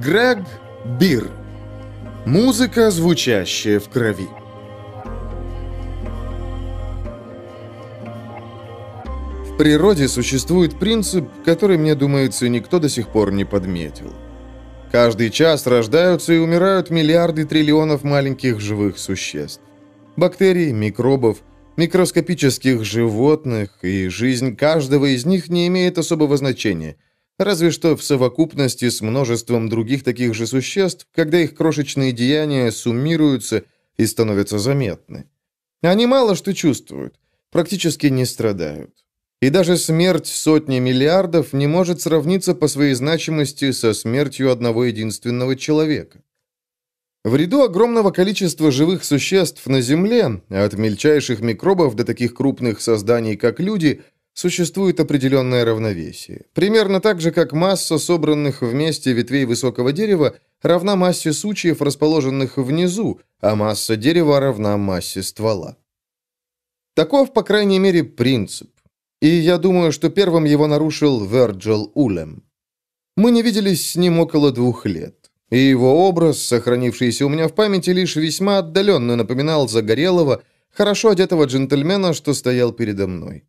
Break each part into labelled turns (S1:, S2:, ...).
S1: Грег Бир. Музыка, звучащая в крови. В природе существует принцип, который, мне думается, никто до сих пор не подметил. Каждый час рождаются и умирают миллиарды триллионов маленьких живых существ. Бактерий, микробов, микроскопических животных, и жизнь каждого из них не имеет особого значения – Разве что в совокупности с множеством других таких же существ, когда их крошечные деяния суммируются и становятся заметны. Они мало что чувствуют, практически не страдают. И даже смерть сотни миллиардов не может сравниться по своей значимости со смертью одного единственного человека. В ряду огромного количества живых существ на Земле, от мельчайших микробов до таких крупных созданий, как люди – существует определенное равновесие. Примерно так же, как масса собранных вместе ветвей высокого дерева равна массе сучьев, расположенных внизу, а масса дерева равна массе ствола. Таков, по крайней мере, принцип. И я думаю, что первым его нарушил Верджил Улем. Мы не виделись с ним около двух лет. И его образ, сохранившийся у меня в памяти, лишь весьма отдаленно напоминал загорелого, хорошо одетого джентльмена, что стоял передо мной.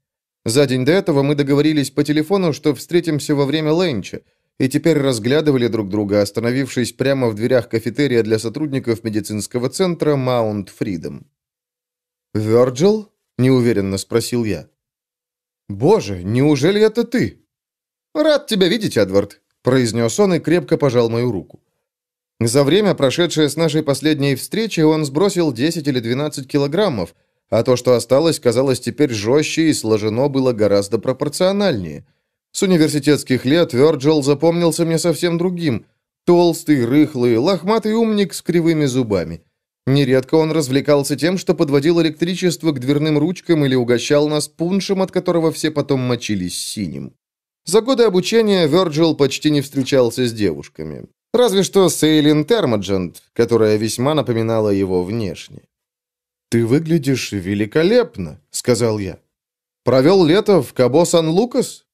S1: За день до этого мы договорились по телефону, что встретимся во время ленча, и теперь разглядывали друг друга, остановившись прямо в дверях кафетерия для сотрудников медицинского центра Маунт Фридом. «Вёрджил?» – неуверенно спросил я. «Боже, неужели это ты?» «Рад тебя видеть, Эдвард», – произнес он и крепко пожал мою руку. За время, прошедшее с нашей последней встречи, он сбросил 10 или 12 килограммов – а то, что осталось, казалось теперь жестче и сложено было гораздо пропорциональнее. С университетских лет Вёрджил запомнился мне совсем другим. Толстый, рыхлый, лохматый умник с кривыми зубами. Нередко он развлекался тем, что подводил электричество к дверным ручкам или угощал нас пуншем, от которого все потом мочились синим. За годы обучения Вёрджил почти не встречался с девушками. Разве что с Эйлин Термоджент, которая весьма напоминала его внешне. «Ты выглядишь великолепно», — сказал я. «Провел лето в Кабо-Сан-Лукас?»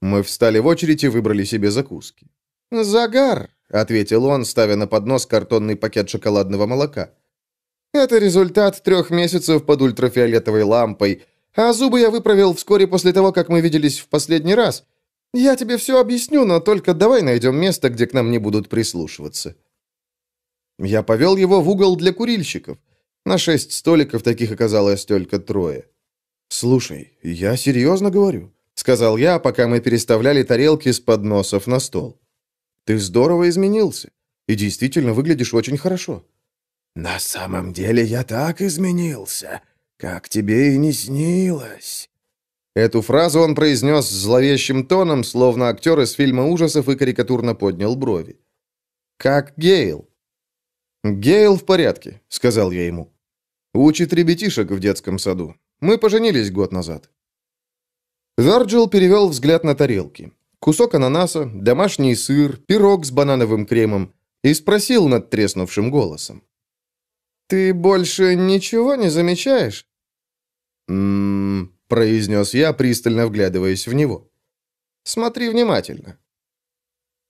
S1: Мы встали в очередь и выбрали себе закуски. «Загар», — ответил он, ставя на поднос картонный пакет шоколадного молока. «Это результат трех месяцев под ультрафиолетовой лампой, а зубы я выправил вскоре после того, как мы виделись в последний раз. Я тебе все объясню, но только давай найдем место, где к нам не будут прислушиваться». Я повел его в угол для курильщиков. На шесть столиков таких оказалось только трое. «Слушай, я серьезно говорю», — сказал я, пока мы переставляли тарелки с подносов на стол. «Ты здорово изменился и действительно выглядишь очень хорошо».
S2: «На самом деле я так изменился, как тебе и не снилось».
S1: Эту фразу он произнес зловещим тоном, словно актер из фильма ужасов и карикатурно поднял брови. «Как Гейл?» «Гейл в порядке», — сказал я ему. «Учит ребятишек в детском саду. Мы поженились год назад». Варджил перевел взгляд на тарелки. Кусок ананаса, домашний сыр, пирог с банановым кремом и спросил над треснувшим голосом. «Ты больше ничего не замечаешь?» «М-м-м», произнес я, пристально вглядываясь в него. «Смотри внимательно».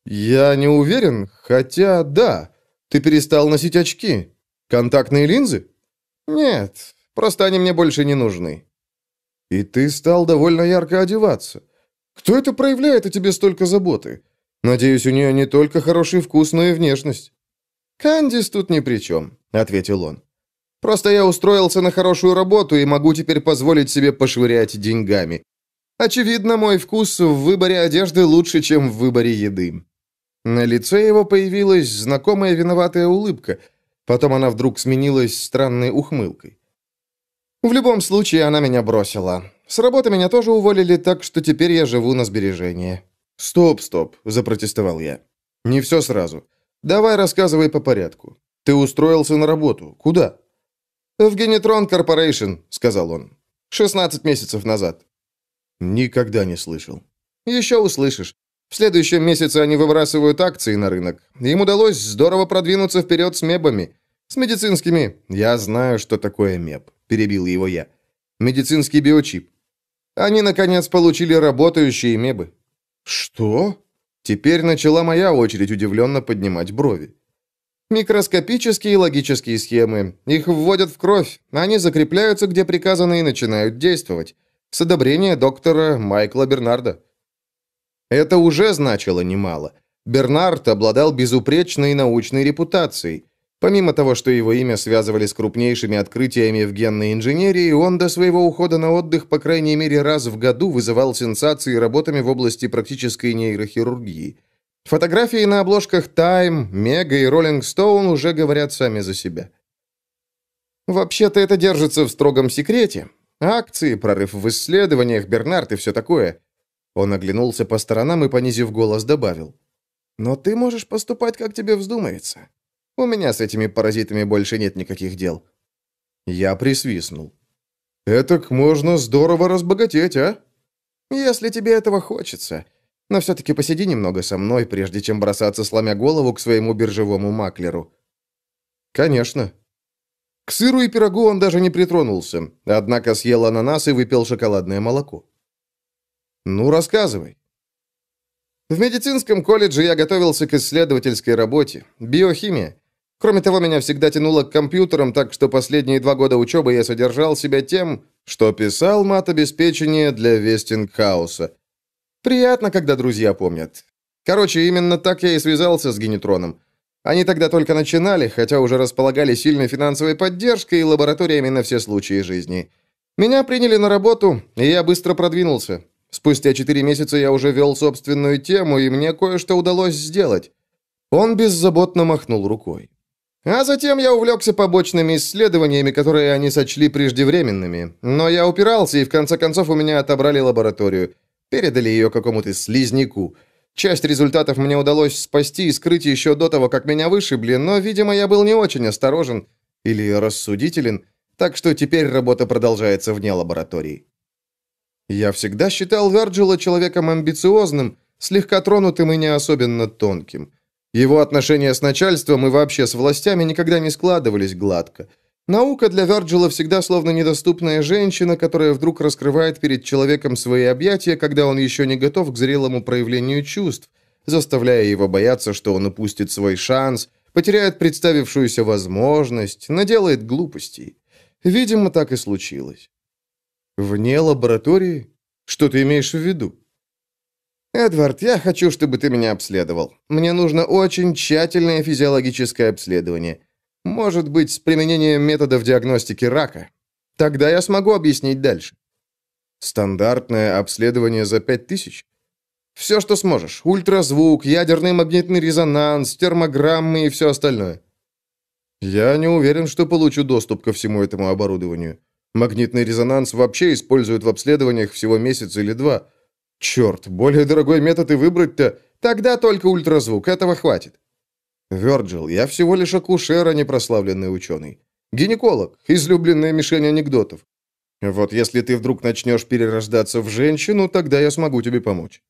S1: «Я не уверен, хотя да». Ты перестал носить очки? Контактные линзы? Нет, просто они мне больше не нужны. И ты стал довольно ярко одеваться. Кто это проявляет о тебе столько заботы? Надеюсь, у нее не только хороший вкус, но и внешность. Кандис тут ни при чем, ответил он. Просто я устроился на хорошую работу и могу теперь позволить себе пошвырять деньгами. Очевидно, мой вкус в выборе одежды лучше, чем в выборе еды. На лице его появилась знакомая виноватая улыбка. Потом она вдруг сменилась странной ухмылкой. В любом случае, она меня бросила. С работы меня тоже уволили, так что теперь я живу на сбережения. «Стоп, стоп», — запротестовал я. «Не все сразу. Давай рассказывай по порядку. Ты устроился на работу. Куда?» «В Генетрон Корпорейшн», — сказал он. «16 месяцев назад». «Никогда не слышал». «Еще услышишь. В следующем месяце они выбрасывают акции на рынок. Им удалось здорово продвинуться вперед с мебами. С медицинскими. Я знаю, что такое меб, перебил его я. Медицинский биочип. Они, наконец, получили работающие мебы. Что? Теперь начала моя очередь удивленно поднимать брови. Микроскопические логические схемы. Их вводят в кровь. Они закрепляются, где приказано, и начинают действовать. С одобрения доктора Майкла Бернарда. Это уже значило немало. Бернард обладал безупречной научной репутацией. Помимо того, что его имя связывали с крупнейшими открытиями в генной инженерии, он до своего ухода на отдых по крайней мере раз в году вызывал сенсации работами в области практической нейрохирургии. Фотографии на обложках Time, Mega и Rolling Stone уже говорят сами за себя. Вообще-то это держится в строгом секрете. Акции, прорыв в исследованиях, Бернард и все такое. Он оглянулся по сторонам и, понизив голос, добавил. «Но ты можешь поступать, как тебе вздумается. У меня с этими паразитами больше нет никаких дел». Я присвистнул. «Этак можно здорово разбогатеть, а?» «Если тебе этого хочется. Но все-таки посиди немного со мной, прежде чем бросаться, сломя голову к своему биржевому маклеру». «Конечно». К сыру и пирогу он даже не притронулся, однако съел ананас и выпил шоколадное молоко. «Ну, рассказывай». В медицинском колледже я готовился к исследовательской работе. Биохимия. Кроме того, меня всегда тянуло к компьютерам, так что последние два года учебы я содержал себя тем, что писал мат-обеспечение для Вестингхауса. Приятно, когда друзья помнят. Короче, именно так я и связался с Генетроном. Они тогда только начинали, хотя уже располагали сильной финансовой поддержкой и лабораториями на все случаи жизни. Меня приняли на работу, и я быстро продвинулся. Спустя четыре месяца я уже вел собственную тему, и мне кое-что удалось сделать. Он беззаботно махнул рукой. А затем я увлекся побочными исследованиями, которые они сочли преждевременными. Но я упирался, и в конце концов у меня отобрали лабораторию. Передали ее какому-то слизняку. Часть результатов мне удалось спасти и скрыть еще до того, как меня вышибли, но, видимо, я был не очень осторожен или рассудителен, так что теперь работа продолжается вне лаборатории. Я всегда считал Верджила человеком амбициозным, слегка тронутым и не особенно тонким. Его отношения с начальством и вообще с властями никогда не складывались гладко. Наука для Верджила всегда словно недоступная женщина, которая вдруг раскрывает перед человеком свои объятия, когда он еще не готов к зрелому проявлению чувств, заставляя его бояться, что он упустит свой шанс, потеряет представившуюся возможность, наделает глупостей. Видимо, так и случилось. Вне лаборатории? Что ты имеешь в виду? «Эдвард, я хочу, чтобы ты меня обследовал. Мне нужно очень тщательное физиологическое обследование. Может быть, с применением методов диагностики рака. Тогда я смогу объяснить дальше». «Стандартное обследование за пять тысяч?» «Все, что сможешь. Ультразвук, ядерный магнитный резонанс, термограммы и все остальное». «Я не уверен, что получу доступ ко всему этому оборудованию. Магнитный резонанс вообще используют в обследованиях всего месяц или два». Черт, более дорогой метод и выбрать-то... Тогда только ультразвук, этого хватит. Вёрджил, я всего лишь акушер, а не прославленный ученый. Гинеколог, излюбленная мишень анекдотов. Вот если ты вдруг начнешь перерождаться в женщину, тогда я смогу тебе помочь.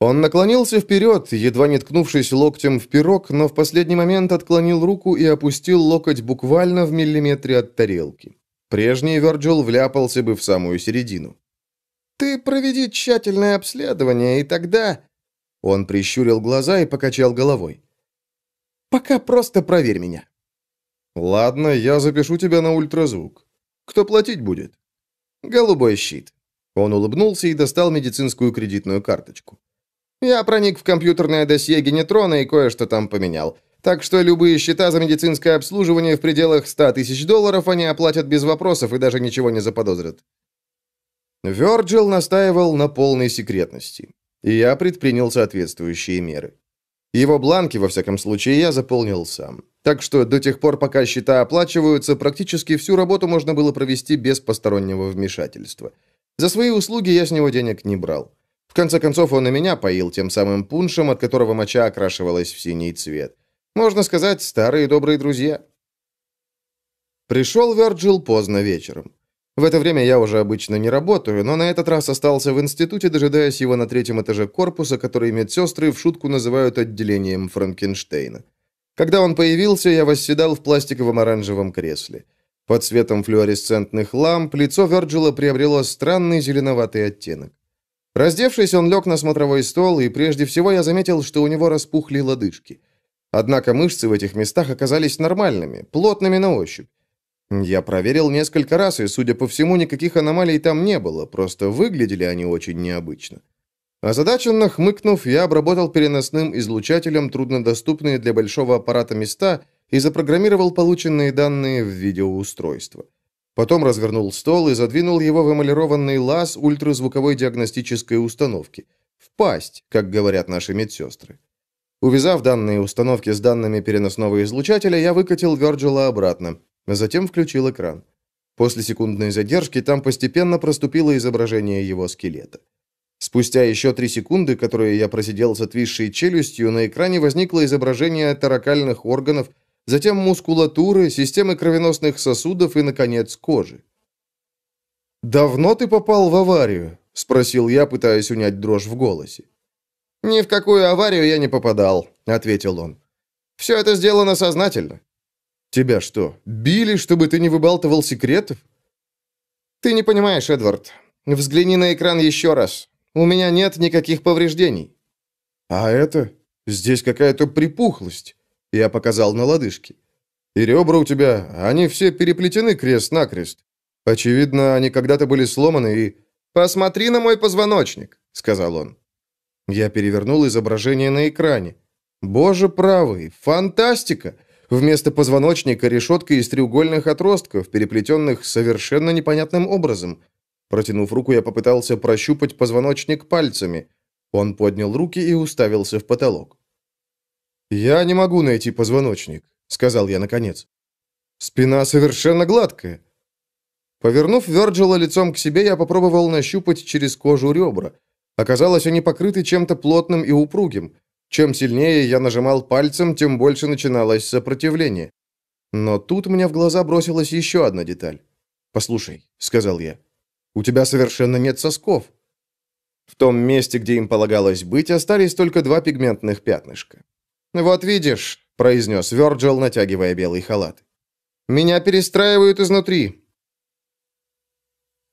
S1: Он наклонился вперед, едва не ткнувшись локтем в пирог, но в последний момент отклонил руку и опустил локоть буквально в миллиметре от тарелки. Прежний Вёрджил вляпался бы в самую середину. Ты проведи тщательное обследование, и тогда...» Он прищурил глаза и покачал головой. «Пока просто проверь меня». «Ладно, я запишу тебя на ультразвук. Кто платить будет?» «Голубой щит». Он улыбнулся и достал медицинскую кредитную карточку. «Я проник в компьютерное досье Генетрона и кое-что там поменял. Так что любые счета за медицинское обслуживание в пределах 100 тысяч долларов они оплатят без вопросов и даже ничего не заподозрят». Вёрджил настаивал на полной секретности, и я предпринял соответствующие меры. Его бланки, во всяком случае, я заполнил сам. Так что до тех пор, пока счета оплачиваются, практически всю работу можно было провести без постороннего вмешательства. За свои услуги я с него денег не брал. В конце концов, он и меня поил тем самым пуншем, от которого моча окрашивалась в синий цвет. Можно сказать, старые добрые друзья. Пришел Вёрджил поздно вечером. В это время я уже обычно не работаю, но на этот раз остался в институте, дожидаясь его на третьем этаже корпуса, который медсестры в шутку называют отделением Франкенштейна. Когда он появился, я восседал в пластиковом оранжевом кресле. Под светом флуоресцентных ламп лицо Верджила приобрело странный зеленоватый оттенок. Раздевшись, он лег на смотровой стол, и прежде всего я заметил, что у него распухли лодыжки. Однако мышцы в этих местах оказались нормальными, плотными на ощупь. Я проверил несколько раз, и, судя по всему, никаких аномалий там не было, просто выглядели они очень необычно. Озадаченно хмыкнув, я обработал переносным излучателем труднодоступные для большого аппарата места и запрограммировал полученные данные в видеоустройство. Потом развернул стол и задвинул его в эмалированный лаз ультразвуковой диагностической установки. В пасть, как говорят наши медсестры. Увязав данные установки с данными переносного излучателя, я выкатил Вёрджила обратно, затем включил экран. После секундной задержки там постепенно проступило изображение его скелета. Спустя еще три секунды, которые я просидел с отвисшей челюстью, на экране возникло изображение таракальных органов затем мускулатуры, системы кровеносных сосудов и, наконец, кожи. «Давно ты попал в аварию?» – спросил я, пытаясь унять дрожь в голосе. «Ни в какую аварию я не попадал», – ответил он. «Все это сделано сознательно». «Тебя что, били, чтобы ты не выбалтывал секретов?» «Ты не понимаешь, Эдвард. Взгляни на экран еще раз. У меня нет никаких повреждений». «А это? Здесь какая-то припухлость. Я показал на лодыжки. «И ребра у тебя, они все переплетены крест-накрест. Очевидно, они когда-то были сломаны и...» «Посмотри на мой позвоночник», — сказал он. Я перевернул изображение на экране. «Боже правый, фантастика!» Вместо позвоночника решетка из треугольных отростков, переплетенных совершенно непонятным образом. Протянув руку, я попытался прощупать позвоночник пальцами. Он поднял руки и уставился в потолок. «Я не могу найти позвоночник», — сказал я наконец. «Спина совершенно гладкая». Повернув Вёрджила лицом к себе, я попробовал нащупать через кожу ребра. Оказалось, они покрыты чем-то плотным и упругим. Чем сильнее я нажимал пальцем, тем больше начиналось сопротивление. Но тут мне в глаза бросилась еще одна деталь. «Послушай», — сказал я, — «у тебя совершенно нет сосков». В том месте, где им полагалось быть, остались только два пигментных пятнышка. «Вот видишь», — произнес Вёрджил, натягивая белый халат. «Меня перестраивают изнутри».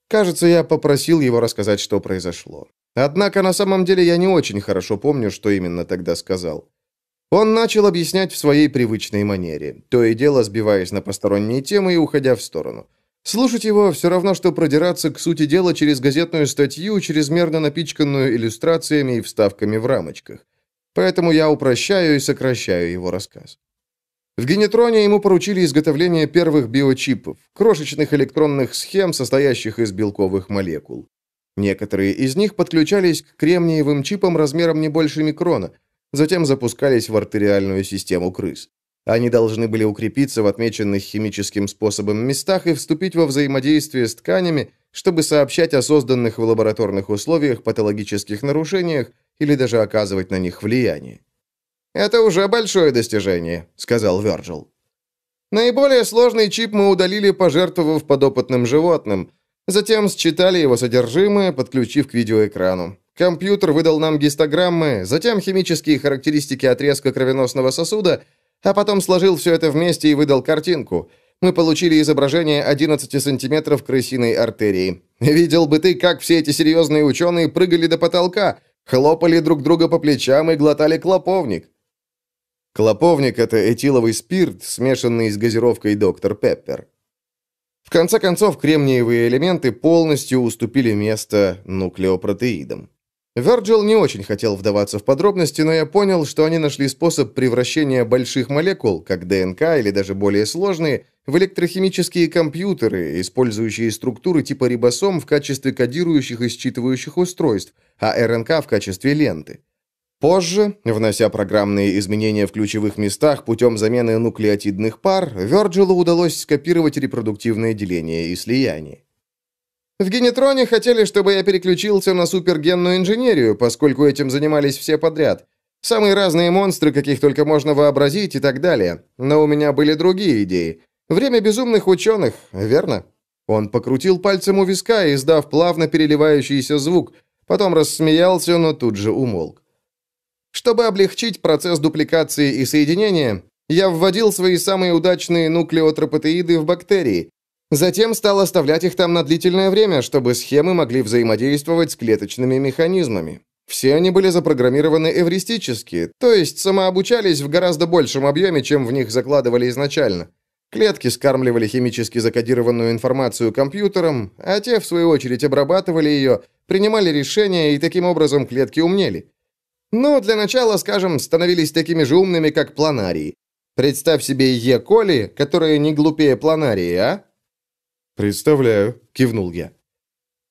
S1: Кажется, я попросил его рассказать, что произошло. Однако на самом деле я не очень хорошо помню, что именно тогда сказал. Он начал объяснять в своей привычной манере, то и дело сбиваясь на посторонние темы и уходя в сторону. Слушать его все равно, что продираться к сути дела через газетную статью, чрезмерно напичканную иллюстрациями и вставками в рамочках. Поэтому я упрощаю и сокращаю его рассказ. В Генетроне ему поручили изготовление первых биочипов, крошечных электронных схем, состоящих из белковых молекул. Некоторые из них подключались к кремниевым чипам размером не больше микрона, затем запускались в артериальную систему крыс. Они должны были укрепиться в отмеченных химическим способом местах и вступить во взаимодействие с тканями, чтобы сообщать о созданных в лабораторных условиях патологических нарушениях или даже оказывать на них влияние. «Это уже большое достижение», — сказал Вёрджил. «Наиболее сложный чип мы удалили, пожертвовав подопытным животным. Затем считали его содержимое, подключив к видеоэкрану. Компьютер выдал нам гистограммы, затем химические характеристики отрезка кровеносного сосуда, а потом сложил все это вместе и выдал картинку. Мы получили изображение 11 сантиметров крысиной артерии. Видел бы ты, как все эти серьезные ученые прыгали до потолка, хлопали друг друга по плечам и глотали клоповник. Клоповник – это этиловый спирт, смешанный с газировкой «Доктор Пеппер». В конце концов, кремниевые элементы полностью уступили место нуклеопротеидам. Верджил не очень хотел вдаваться в подробности, но я понял, что они нашли способ превращения больших молекул, как ДНК или даже более сложные, в электрохимические компьютеры, использующие структуры типа рибосом в качестве кодирующих и считывающих устройств, а РНК в качестве ленты. Позже, внося программные изменения в ключевых местах путем замены нуклеотидных пар, Вёрджилу удалось скопировать репродуктивное деление и слияние. В генетроне хотели, чтобы я переключился на супергенную инженерию, поскольку этим занимались все подряд. Самые разные монстры, каких только можно вообразить и так далее. Но у меня были другие идеи. Время безумных ученых, верно? Он покрутил пальцем у виска, издав плавно переливающийся звук, потом рассмеялся, но тут же умолк. Чтобы облегчить процесс дупликации и соединения, я вводил свои самые удачные нуклеотропотеиды в бактерии. Затем стал оставлять их там на длительное время, чтобы схемы могли взаимодействовать с клеточными механизмами. Все они были запрограммированы эвристически, то есть самообучались в гораздо большем объеме, чем в них закладывали изначально. Клетки скармливали химически закодированную информацию компьютерам, а те, в свою очередь, обрабатывали ее, принимали решения, и таким образом клетки умнели. Ну, для начала, скажем, становились такими же умными, как планарии. Представь себе Е. коли, которые не глупее планарии, а?
S2: «Представляю», — кивнул я.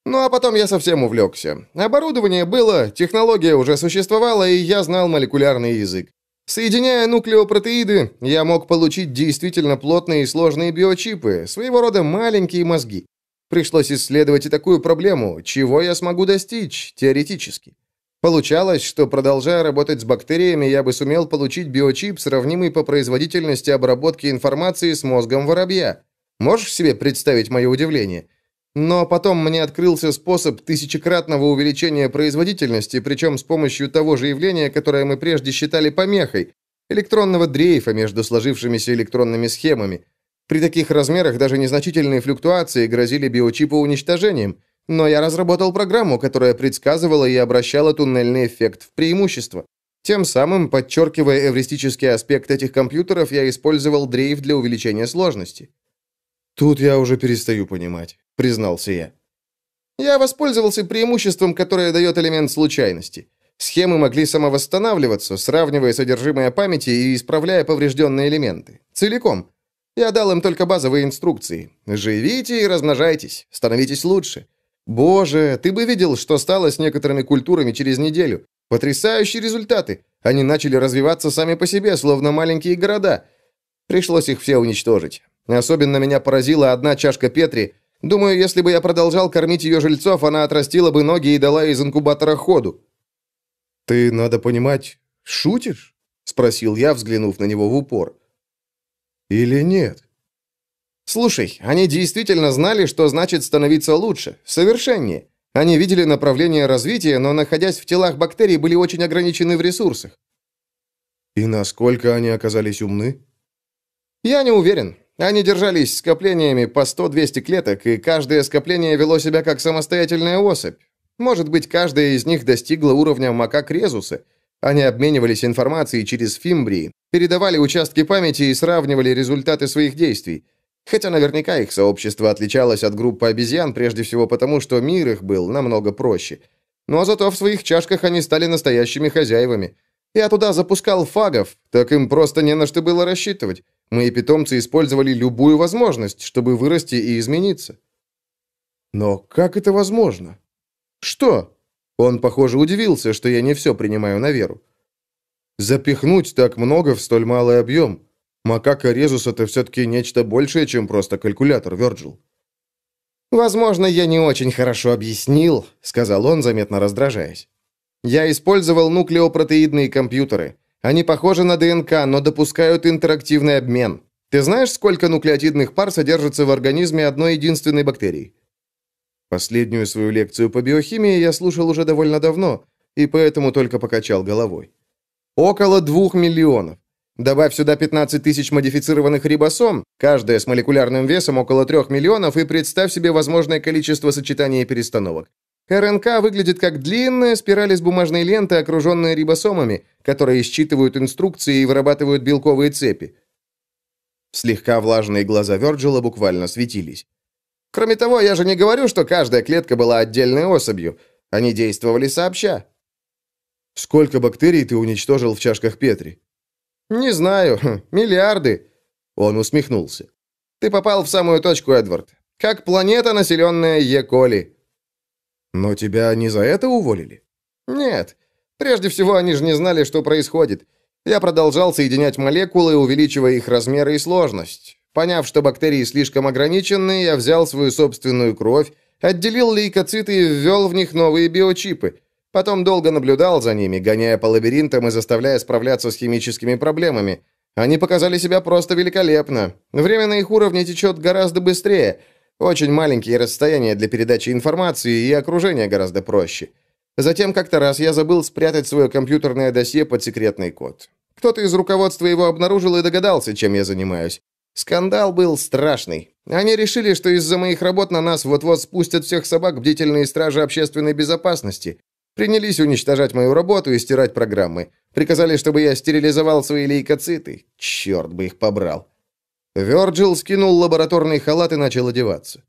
S1: Ну а потом я совсем увлекся. Оборудование было, технология уже существовала, и я знал молекулярный язык. Соединяя нуклеопротеиды, я мог получить действительно плотные и сложные биочипы, своего рода маленькие мозги. Пришлось исследовать и такую проблему, чего я смогу достичь, теоретически. Получалось, что, продолжая работать с бактериями, я бы сумел получить биочип, сравнимый по производительности обработки информации с мозгом воробья. Можешь себе представить мое удивление? Но потом мне открылся способ тысячекратного увеличения производительности, причем с помощью того же явления, которое мы прежде считали помехой – электронного дрейфа между сложившимися электронными схемами. При таких размерах даже незначительные флюктуации грозили биочипу уничтожением, но я разработал программу, которая предсказывала и обращала туннельный эффект в преимущество. Тем самым, подчеркивая эвристический аспект этих компьютеров, я использовал дрейф для увеличения сложности.
S2: Тут я уже перестаю понимать признался я.
S1: Я воспользовался преимуществом, которое дает элемент случайности. Схемы могли самовосстанавливаться, сравнивая содержимое памяти и исправляя поврежденные элементы. Целиком. Я дал им только базовые инструкции. Живите и размножайтесь, становитесь лучше. Боже, ты бы видел, что стало с некоторыми культурами через неделю. Потрясающие результаты. Они начали развиваться сами по себе, словно маленькие города. Пришлось их все уничтожить. Особенно меня поразила одна чашка Петри, Думаю, если бы я продолжал кормить ее жильцов, она отрастила бы ноги и дала из инкубатора ходу».
S2: «Ты, надо понимать, шутишь?» — спросил я, взглянув на него в упор. «Или нет?»
S1: «Слушай, они действительно знали, что значит становиться лучше, совершеннее. Они видели направление развития, но, находясь в телах бактерий, были очень ограничены в ресурсах».
S2: «И насколько они оказались умны?»
S1: «Я не уверен. Они держались скоплениями по 100-200 клеток, и каждое скопление вело себя как самостоятельная особь. Может быть, каждая из них достигла уровня макак Резуса. Они обменивались информацией через фимбрии, передавали участки памяти и сравнивали результаты своих действий. Хотя наверняка их сообщество отличалось от группы обезьян прежде всего потому, что мир их был намного проще. Но зато в своих чашках они стали настоящими хозяевами. Я туда запускал фагов, так им просто не на что было рассчитывать. Мои питомцы использовали любую возможность, чтобы вырасти и измениться.
S2: Но как это возможно?
S1: Что? Он, похоже, удивился, что я не все принимаю на веру.
S2: Запихнуть так много в столь малый объем. Макака Резус — это все-таки нечто большее, чем просто калькулятор, Вёрджил.
S1: «Возможно, я не очень хорошо объяснил», — сказал он, заметно раздражаясь. «Я использовал нуклеопротеидные компьютеры. Они похожи на ДНК, но допускают интерактивный обмен. Ты знаешь, сколько нуклеотидных пар содержится в организме одной единственной бактерии? Последнюю свою лекцию по биохимии я слушал уже довольно давно, и поэтому только покачал головой. Около двух миллионов. Добавь сюда 15 тысяч модифицированных рибосом, каждая с молекулярным весом около 3 миллионов, и представь себе возможное количество сочетаний и перестановок. РНК выглядит как длинная спираль из бумажной ленты, окруженная рибосомами, которые считывают инструкции и вырабатывают белковые цепи. Слегка влажные глаза Вёрджила буквально светились. Кроме того, я же не говорю, что каждая клетка была отдельной особью. Они действовали сообща.
S2: Сколько бактерий ты уничтожил в чашках Петри?
S1: Не знаю, миллиарды. Он усмехнулся. Ты попал в самую точку, Эдвард. Как планета, населенная Е. коли.
S2: Но тебя не за это уволили?
S1: Нет. Прежде всего, они же не знали, что происходит. Я продолжал соединять молекулы, увеличивая их размеры и сложность. Поняв, что бактерии слишком ограничены, я взял свою собственную кровь, отделил лейкоциты и ввел в них новые биочипы. Потом долго наблюдал за ними, гоняя по лабиринтам и заставляя справляться с химическими проблемами. Они показали себя просто великолепно. Время на их уровне течет гораздо быстрее – очень маленькие расстояния для передачи информации и окружение гораздо проще. Затем как-то раз я забыл спрятать свое компьютерное досье под секретный код. Кто-то из руководства его обнаружил и догадался, чем я занимаюсь. Скандал был страшный. Они решили, что из-за моих работ на нас вот-вот спустят всех собак бдительные стражи общественной безопасности. Принялись уничтожать мою работу и стирать программы. Приказали, чтобы я стерилизовал свои лейкоциты. Черт бы их побрал. Вёрджил скинул лабораторный халат и начал одеваться.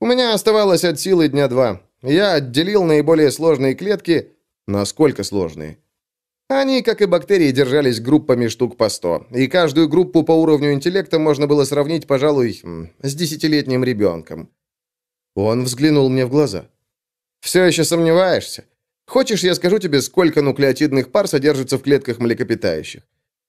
S1: У меня оставалось от силы дня два. Я отделил наиболее сложные клетки. Насколько сложные? Они, как и бактерии, держались группами штук по сто, и каждую группу по уровню интеллекта можно было сравнить, пожалуй, с десятилетним ребенком. Он взглянул мне в глаза. «Все еще сомневаешься? Хочешь, я скажу тебе, сколько нуклеотидных пар содержится в клетках млекопитающих?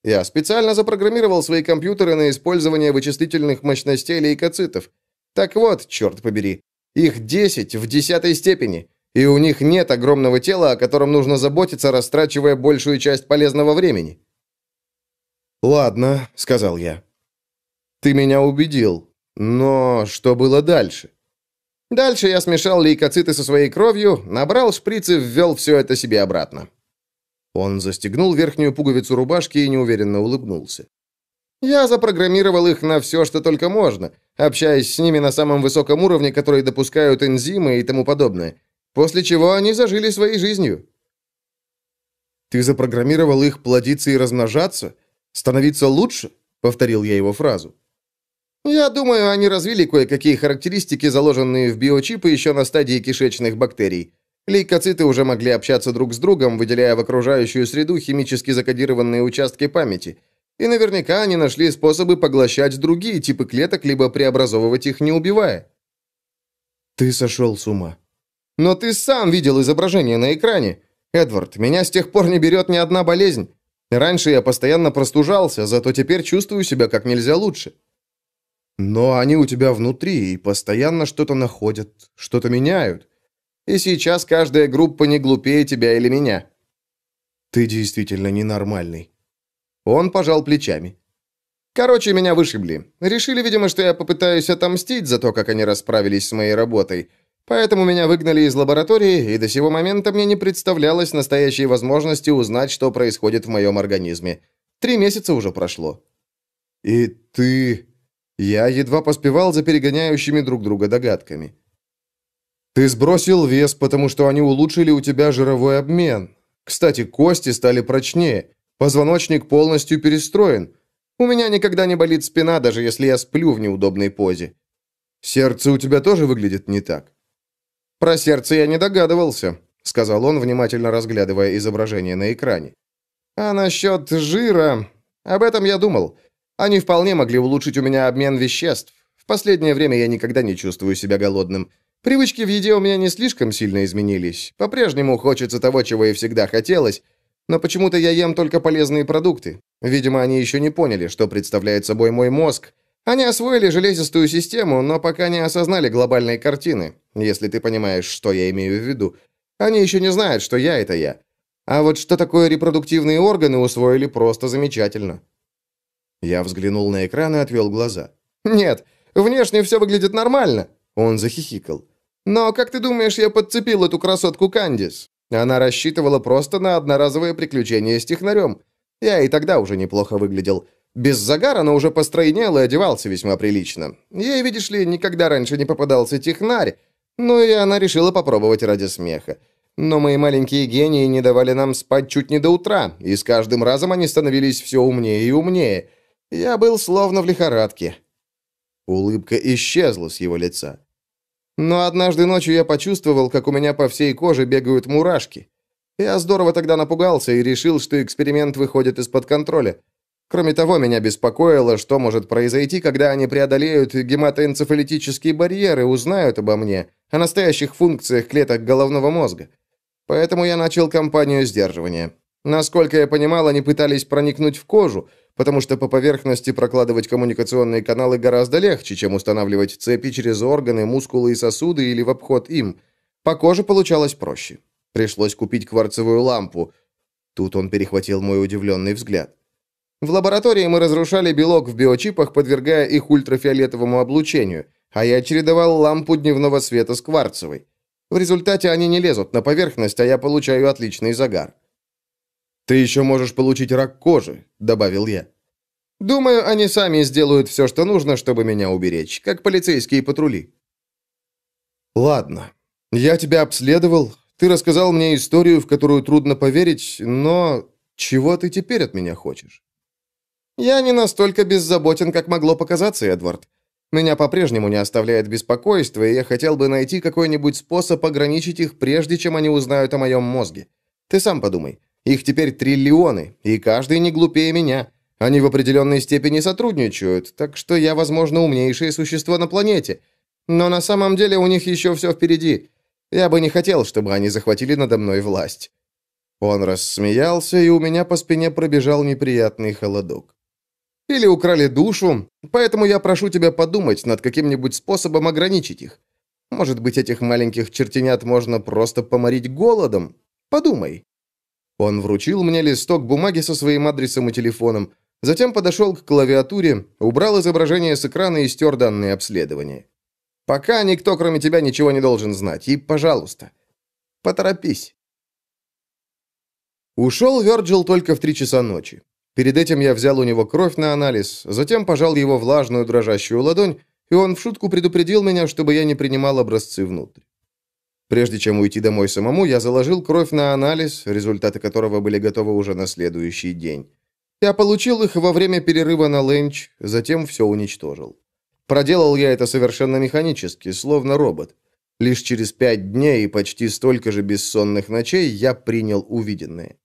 S1: Я специально запрограммировал свои компьютеры на использование вычислительных мощностей лейкоцитов. Так вот, черт побери, их 10 в десятой степени, и у них нет огромного тела, о котором нужно заботиться, растрачивая большую часть полезного времени. «Ладно», — сказал я. «Ты меня убедил. Но что было дальше?» Дальше я смешал лейкоциты со своей кровью, набрал шприц и ввел все это себе обратно. Он застегнул верхнюю пуговицу рубашки и неуверенно улыбнулся. Я запрограммировал их на все, что только можно, общаясь с ними на самом высоком уровне, который допускают энзимы и тому подобное. После чего они зажили своей жизнью. «Ты запрограммировал их плодиться и размножаться? Становиться лучше?» — повторил я его фразу. «Я думаю, они развили кое-какие характеристики, заложенные в биочипы еще на стадии кишечных бактерий. Лейкоциты уже могли общаться друг с другом, выделяя в окружающую среду химически закодированные участки памяти. И наверняка они нашли способы поглощать другие типы клеток, либо преобразовывать их, не убивая». «Ты сошел с ума», но ты сам видел изображение на экране. Эдвард, меня с тех пор не берет ни одна болезнь. Раньше я постоянно простужался, зато теперь чувствую себя как нельзя лучше. Но они у тебя внутри и постоянно что-то находят, что-то меняют. И сейчас каждая группа не глупее тебя или меня. Ты действительно ненормальный. Он пожал плечами. Короче, меня вышибли. Решили, видимо, что я попытаюсь отомстить за то, как они расправились с моей работой. Поэтому меня выгнали из лаборатории, и до сего момента мне не представлялось настоящей возможности узнать, что происходит в моем организме. Три месяца уже прошло. И ты... Я едва поспевал за перегоняющими друг друга догадками. Ты сбросил вес, потому что они улучшили у тебя жировой обмен. Кстати, кости стали прочнее. Позвоночник полностью перестроен. У меня никогда не болит спина, даже если я сплю в неудобной позе. Сердце у тебя тоже выглядит не так. «Про сердце я не догадывался», — сказал он, внимательно разглядывая изображение на экране. «А насчет жира... Об этом я думал. Они вполне могли улучшить у меня обмен веществ. В последнее время я никогда не чувствую себя голодным. Привычки в еде у меня не слишком сильно изменились. По-прежнему хочется того, чего и всегда хотелось, но почему-то я ем только полезные продукты. Видимо, они еще не поняли, что представляет собой мой мозг, они освоили железистую систему, но пока не осознали глобальной картины, если ты понимаешь, что я имею в виду. Они еще не знают, что я — это я. А вот что такое репродуктивные органы усвоили просто замечательно. Я взглянул на экран и отвел глаза. «Нет, внешне все выглядит нормально», — он захихикал. «Но как ты думаешь, я подцепил эту красотку Кандис? Она рассчитывала просто на одноразовое приключение с технарем. Я и тогда уже неплохо выглядел. Без загара, но уже постройнел и одевался весьма прилично. Ей, видишь ли, никогда раньше не попадался технарь, ну и она решила попробовать ради смеха. Но мои маленькие гении не давали нам спать чуть не до утра, и с каждым разом они становились все умнее и умнее. Я был словно в лихорадке. Улыбка исчезла с его лица. Но однажды ночью я почувствовал, как у меня по всей коже бегают мурашки. Я здорово тогда напугался и решил, что эксперимент выходит из-под контроля. Кроме того, меня беспокоило, что может произойти, когда они преодолеют гематоэнцефалитический барьер и узнают обо мне, о настоящих функциях клеток головного мозга. Поэтому я начал кампанию сдерживания. Насколько я понимал, они пытались проникнуть в кожу, потому что по поверхности прокладывать коммуникационные каналы гораздо легче, чем устанавливать цепи через органы, мускулы и сосуды или в обход им. По коже получалось проще. Пришлось купить кварцевую лампу. Тут он перехватил мой удивленный взгляд. В лаборатории мы разрушали белок в биочипах, подвергая их ультрафиолетовому облучению, а я чередовал лампу дневного света с кварцевой. В результате они не лезут на поверхность, а я получаю отличный загар. «Ты еще можешь получить рак кожи», — добавил я. Думаю, они сами сделают все, что нужно, чтобы меня уберечь, как полицейские патрули». «Ладно. Я тебя обследовал. Ты рассказал мне историю, в которую трудно поверить, но чего ты теперь от меня хочешь?» «Я не настолько беззаботен, как могло показаться, Эдвард. Меня по-прежнему не оставляет беспокойство, и я хотел бы найти какой-нибудь способ ограничить их, прежде чем они узнают о моем мозге. Ты сам подумай. Их теперь триллионы, и каждый не глупее меня. Они в определенной степени сотрудничают, так что я, возможно, умнейшее существо на планете. Но на самом деле у них еще все впереди. Я бы не хотел, чтобы они захватили надо мной власть». Он рассмеялся, и у меня по спине пробежал неприятный холодок. Или украли душу, поэтому я прошу тебя подумать над каким-нибудь способом ограничить их. Может быть, этих маленьких чертенят можно просто поморить голодом? Подумай». Он вручил мне листок бумаги со своим адресом и телефоном, затем подошел к клавиатуре, убрал изображение с экрана и стер данные обследования. «Пока никто, кроме тебя, ничего не должен знать, и, пожалуйста, поторопись». Ушел Верджил только в три часа ночи. Перед этим я взял у него кровь на анализ, затем пожал его влажную дрожащую ладонь, и он в шутку предупредил меня, чтобы я не принимал образцы внутрь. Прежде чем уйти домой самому, я заложил кровь на анализ, результаты которого были готовы уже на следующий день. Я получил их во время перерыва на ленч, затем все уничтожил. Проделал я это совершенно механически, словно робот. Лишь через пять дней и почти столько же бессонных ночей я принял увиденное.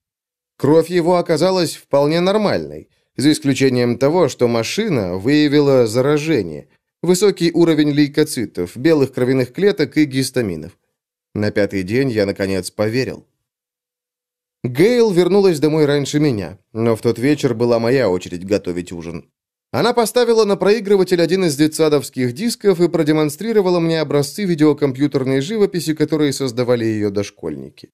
S1: Кровь его оказалась вполне нормальной, за исключением того, что машина выявила заражение, высокий уровень лейкоцитов, белых кровяных клеток и гистаминов. На пятый день я, наконец, поверил. Гейл вернулась домой раньше меня, но в тот вечер была моя очередь готовить ужин. Она поставила на проигрыватель один из детсадовских дисков и продемонстрировала мне образцы видеокомпьютерной живописи, которые создавали ее дошкольники.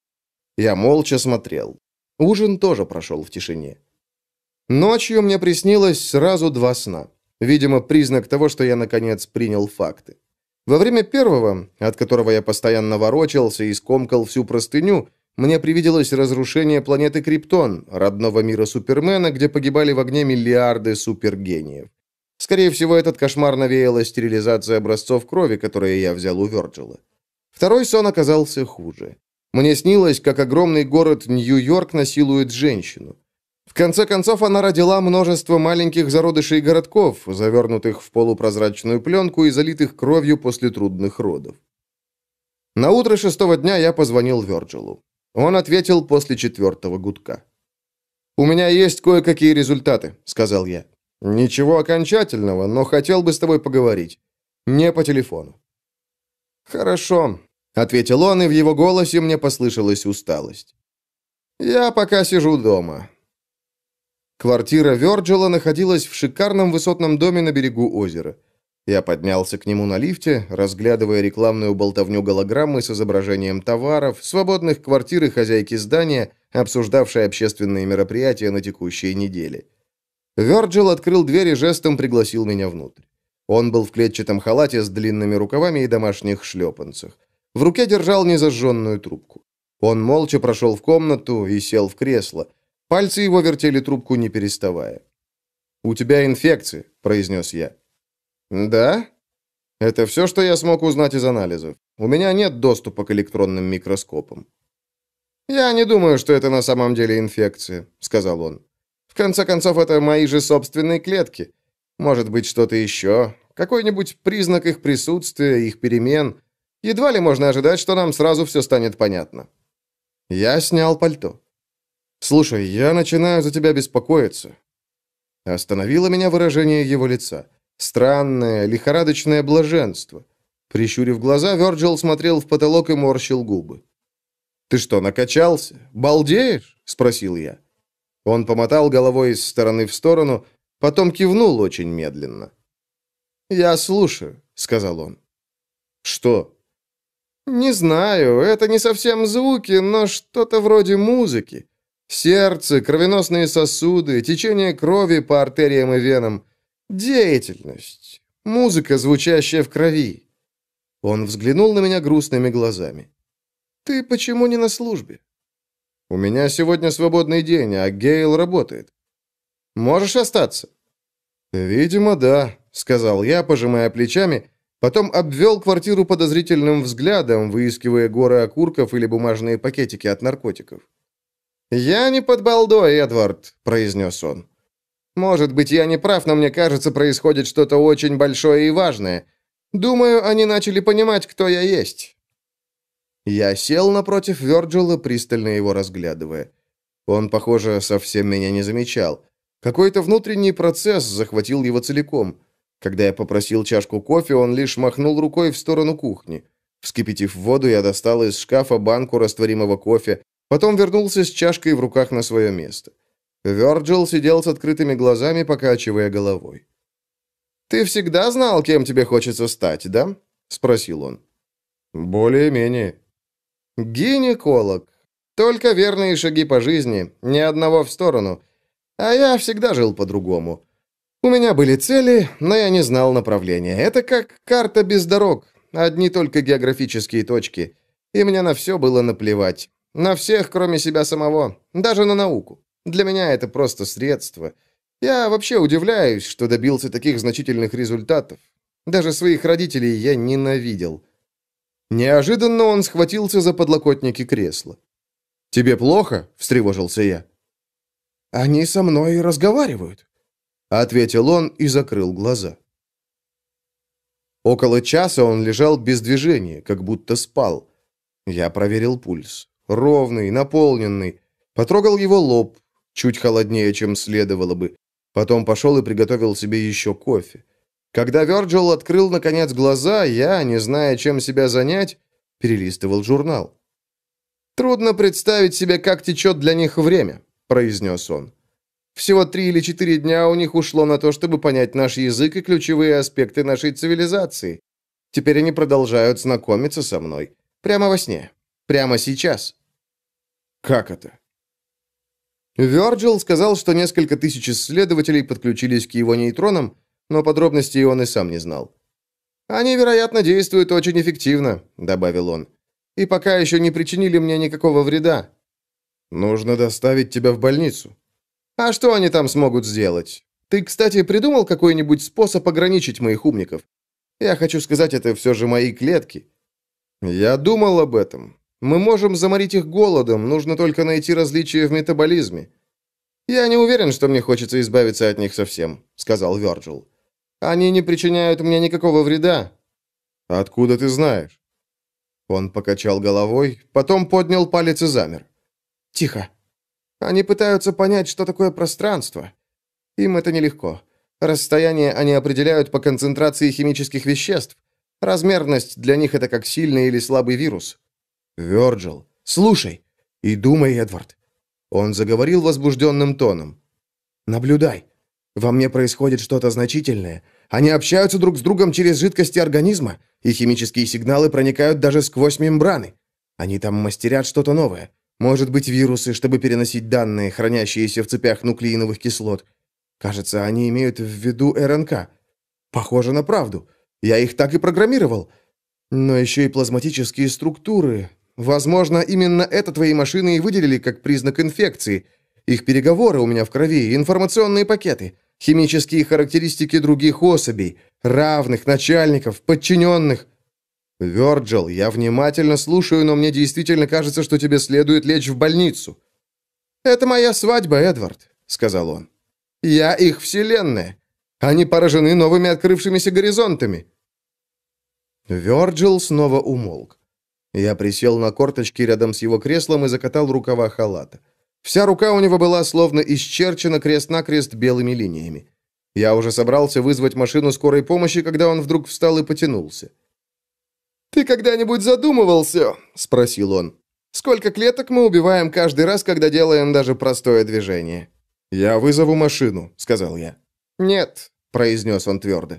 S1: Я молча смотрел. Ужин тоже прошел в тишине. Ночью мне приснилось сразу два сна. Видимо, признак того, что я, наконец, принял факты. Во время первого, от которого я постоянно ворочался и скомкал всю простыню, мне привиделось разрушение планеты Криптон, родного мира Супермена, где погибали в огне миллиарды супергениев. Скорее всего, этот кошмар навеяла стерилизация образцов крови, которые я взял у Вёрджила. Второй сон оказался хуже. Мне снилось, как огромный город Нью-Йорк насилует женщину. В конце концов, она родила множество маленьких зародышей городков, завернутых в полупрозрачную пленку и залитых кровью после трудных родов. На утро шестого дня я позвонил Вёрджилу. Он ответил после четвертого гудка. «У меня есть кое-какие результаты», — сказал я. «Ничего окончательного, но хотел бы с тобой поговорить. Не по телефону». «Хорошо. — ответил он, и в его голосе мне послышалась усталость. «Я пока сижу дома». Квартира Вёрджила находилась в шикарном высотном доме на берегу озера. Я поднялся к нему на лифте, разглядывая рекламную болтовню голограммы с изображением товаров, свободных квартир и хозяйки здания, обсуждавшей общественные мероприятия на текущей неделе. Вёрджил открыл дверь и жестом пригласил меня внутрь. Он был в клетчатом халате с длинными рукавами и домашних шлепанцах. В руке держал незажженную трубку. Он молча прошел в комнату и сел в кресло. Пальцы его вертели трубку, не переставая. «У тебя инфекция», — произнес я. «Да?» «Это все, что я смог узнать из анализов. У меня нет доступа к электронным микроскопам». «Я не думаю, что это на самом деле инфекция», — сказал он. «В конце концов, это мои же собственные клетки. Может быть, что-то еще. Какой-нибудь признак их присутствия, их перемен. Едва ли можно ожидать, что нам сразу все станет понятно. Я снял пальто. «Слушай, я начинаю за тебя беспокоиться». Остановило меня выражение его лица. Странное, лихорадочное блаженство. Прищурив глаза, Вёрджил смотрел в потолок и морщил губы. «Ты что, накачался? Балдеешь?» — спросил я. Он помотал головой из стороны в сторону, потом кивнул очень медленно. «Я слушаю», — сказал он. «Что?» «Не знаю, это не совсем звуки, но что-то вроде музыки. Сердце, кровеносные сосуды, течение крови по артериям и венам. Деятельность. Музыка, звучащая в крови». Он взглянул на меня грустными глазами. «Ты почему не на службе?» «У меня сегодня свободный день, а Гейл работает». «Можешь остаться?» «Видимо, да», — сказал я, пожимая плечами, потом обвел квартиру подозрительным взглядом, выискивая горы окурков или бумажные пакетики от наркотиков. «Я не под балдой, Эдвард», — произнес он. «Может быть, я не прав, но мне кажется, происходит что-то очень большое и важное. Думаю, они начали понимать, кто я есть». Я сел напротив Вёрджила, пристально его разглядывая. Он, похоже, совсем меня не замечал. Какой-то внутренний процесс захватил его целиком. Когда я попросил чашку кофе, он лишь махнул рукой в сторону кухни. Вскипятив воду, я достал из шкафа банку растворимого кофе, потом вернулся с чашкой в руках на свое место. Вёрджил сидел с открытыми глазами, покачивая головой. «Ты всегда знал, кем тебе хочется стать, да?» — спросил он. «Более-менее». «Гинеколог. Только верные шаги по жизни, ни одного в сторону. А я всегда жил по-другому. У меня были цели, но я не знал направления. Это как карта без дорог, одни только географические точки. И мне на все было наплевать. На всех, кроме себя самого, даже на науку. Для меня это просто средство. Я вообще удивляюсь, что добился таких значительных результатов. Даже своих родителей я ненавидел. Неожиданно он схватился за подлокотники кресла. «Тебе плохо?» — встревожился я. «Они со мной разговаривают», — ответил он и закрыл глаза. Около часа он лежал без движения, как будто спал. Я проверил пульс. Ровный, наполненный. Потрогал его лоб, чуть холоднее, чем следовало бы. Потом пошел и приготовил себе еще кофе. Когда Вёрджил открыл, наконец, глаза, я, не зная, чем себя занять, перелистывал журнал. «Трудно представить себе, как течет для них время», — произнес он. «Всего три или четыре дня у них ушло на то, чтобы понять наш язык и ключевые аспекты нашей цивилизации. Теперь они продолжают знакомиться со мной. Прямо во сне. Прямо сейчас». «Как это?» Вёрджил сказал, что несколько тысяч исследователей подключились к его нейтронам, но подробностей он и сам не знал. «Они, вероятно, действуют очень эффективно», — добавил он и пока еще не причинили мне никакого вреда. Нужно доставить тебя в больницу. А что они там смогут сделать? Ты, кстати, придумал какой-нибудь способ ограничить моих умников? Я хочу сказать, это все же мои клетки. Я думал об этом. Мы можем заморить их голодом, нужно только найти различия в метаболизме. Я не уверен, что мне хочется избавиться от них совсем, сказал Вёрджил. Они не причиняют мне никакого вреда. Откуда ты знаешь? Он покачал головой, потом поднял палец и замер. «Тихо. Они пытаются понять, что такое пространство. Им это нелегко. Расстояние они определяют по концентрации химических веществ. Размерность для них это как сильный или слабый вирус». «Вёрджил, слушай и думай, Эдвард». Он заговорил возбужденным тоном. «Наблюдай. Во мне происходит что-то значительное. Они общаются друг с другом через жидкости организма, и химические сигналы проникают даже сквозь мембраны. Они там мастерят что-то новое. Может быть, вирусы, чтобы переносить данные, хранящиеся в цепях нуклеиновых кислот. Кажется, они имеют в виду РНК. Похоже на правду. Я их так и программировал. Но еще и плазматические структуры. Возможно, именно это твои машины и выделили как признак инфекции. Их переговоры у меня в крови, информационные пакеты химические характеристики других особей, равных, начальников, подчиненных. Вёрджил, я внимательно слушаю, но мне действительно кажется, что тебе следует лечь в больницу. Это моя свадьба, Эдвард, сказал он. Я их вселенная. Они поражены новыми открывшимися горизонтами. Вёрджил снова умолк. Я присел на корточки рядом с его креслом и закатал рукава халата. Вся рука у него была словно исчерчена крест-накрест белыми линиями. Я уже собрался вызвать машину скорой помощи, когда он вдруг встал и потянулся. «Ты когда-нибудь задумывался?» – спросил он. «Сколько клеток мы убиваем каждый раз, когда делаем даже простое движение?» «Я вызову машину», – сказал я. «Нет», – произнес он твердо.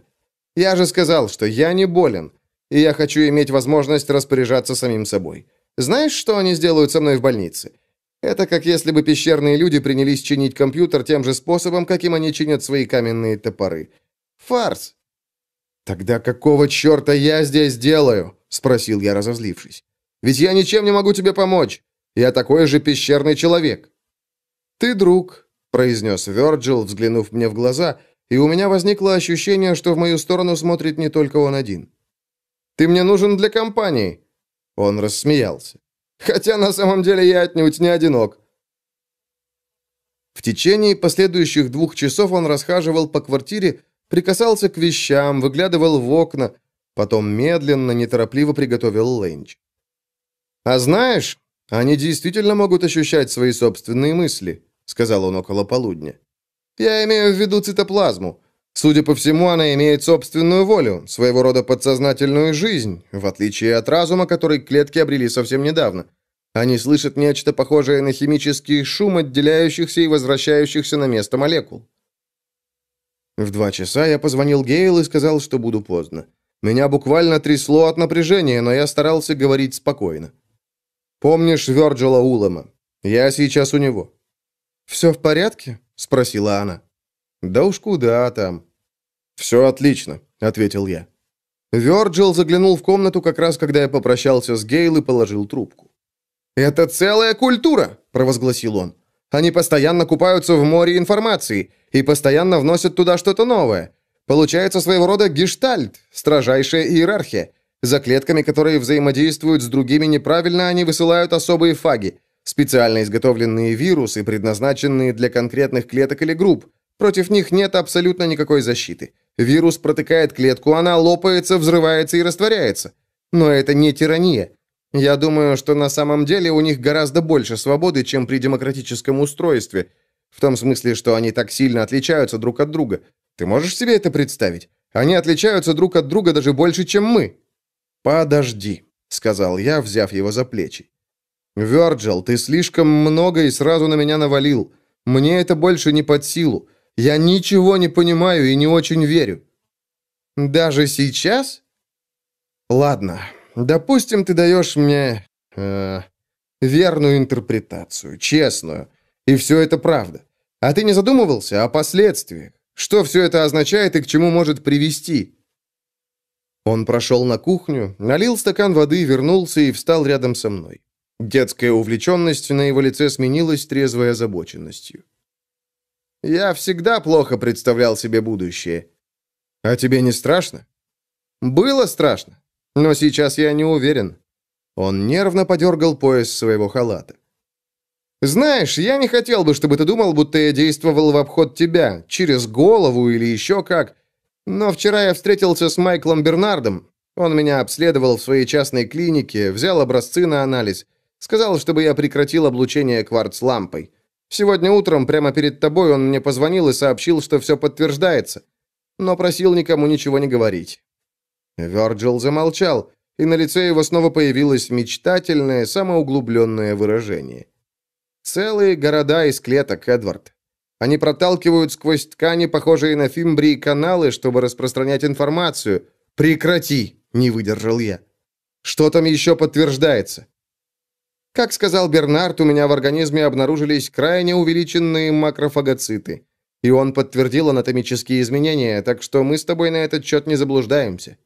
S1: «Я же сказал, что я не болен, и я хочу иметь возможность распоряжаться самим собой. Знаешь, что они сделают со мной в больнице? Это как если бы пещерные люди принялись чинить компьютер тем же способом, каким они чинят свои каменные топоры. Фарс. Тогда какого черта я здесь делаю? спросил я, разозлившись. Ведь я ничем не могу тебе помочь. Я такой же пещерный человек. Ты друг, произнес Вёрджил, взглянув мне в глаза, и у меня возникло ощущение, что в мою сторону смотрит не только он один. «Ты мне нужен для компании!» Он рассмеялся. «Хотя на самом деле я отнюдь не одинок». В течение последующих двух часов он расхаживал по квартире, прикасался к вещам, выглядывал в окна, потом медленно, неторопливо приготовил ленч. «А знаешь, они действительно могут ощущать свои собственные мысли», сказал он около полудня. «Я имею в виду цитоплазму. Судя по всему, она имеет собственную волю, своего рода подсознательную жизнь, в отличие от разума, который клетки обрели совсем недавно. Они слышат нечто похожее на химический шум отделяющихся и возвращающихся на место молекул. В два часа я позвонил Гейл и сказал, что буду поздно. Меня буквально трясло от напряжения, но я старался говорить спокойно. «Помнишь Вёрджила Улема? Я сейчас у него». «Все в порядке?» — спросила она. «Да уж куда там?» «Все отлично», — ответил я. Вёрджил заглянул в комнату как раз, когда я попрощался с Гейл и положил трубку. «Это целая культура!» – провозгласил он. «Они постоянно купаются в море информации и постоянно вносят туда что-то новое. Получается своего рода гештальт, строжайшая иерархия. За клетками, которые взаимодействуют с другими неправильно, они высылают особые фаги, специально изготовленные вирусы, предназначенные для конкретных клеток или групп. Против них нет абсолютно никакой защиты. Вирус протыкает клетку, она лопается, взрывается и растворяется. Но это не тирания. Я думаю, что на самом деле у них гораздо больше свободы, чем при демократическом устройстве. В том смысле, что они так сильно отличаются друг от друга. Ты можешь себе это представить? Они отличаются друг от друга даже больше, чем мы. Подожди, сказал я, взяв его за плечи. Вёрджил, ты слишком много и сразу на меня навалил. Мне это больше не под силу. Я ничего не понимаю и не очень верю. Даже сейчас? Ладно, Допустим, ты даешь мне э, верную интерпретацию, честную, и все это правда. А ты не задумывался о последствиях? Что все это означает и к чему может привести?» Он прошел на кухню, налил стакан воды, вернулся и встал рядом со мной. Детская увлеченность на его лице сменилась трезвой озабоченностью. «Я всегда плохо представлял себе будущее. А тебе не страшно?» «Было страшно. Но сейчас я не уверен. Он нервно подергал пояс своего халата. «Знаешь, я не хотел бы, чтобы ты думал, будто я действовал в обход тебя, через голову или еще как. Но вчера я встретился с Майклом Бернардом. Он меня обследовал в своей частной клинике, взял образцы на анализ. Сказал, чтобы я прекратил облучение кварц-лампой. Сегодня утром, прямо перед тобой, он мне позвонил и сообщил, что все подтверждается. Но просил никому ничего не говорить. Вёрджил замолчал, и на лице его снова появилось мечтательное, самоуглубленное выражение. «Целые города из клеток, Эдвард. Они проталкивают сквозь ткани, похожие на фимбрии, каналы, чтобы распространять информацию. Прекрати!» — не выдержал я. «Что там еще подтверждается?» Как сказал Бернард, у меня в организме обнаружились крайне увеличенные макрофагоциты. И он подтвердил анатомические изменения, так что мы с тобой на этот счет не заблуждаемся.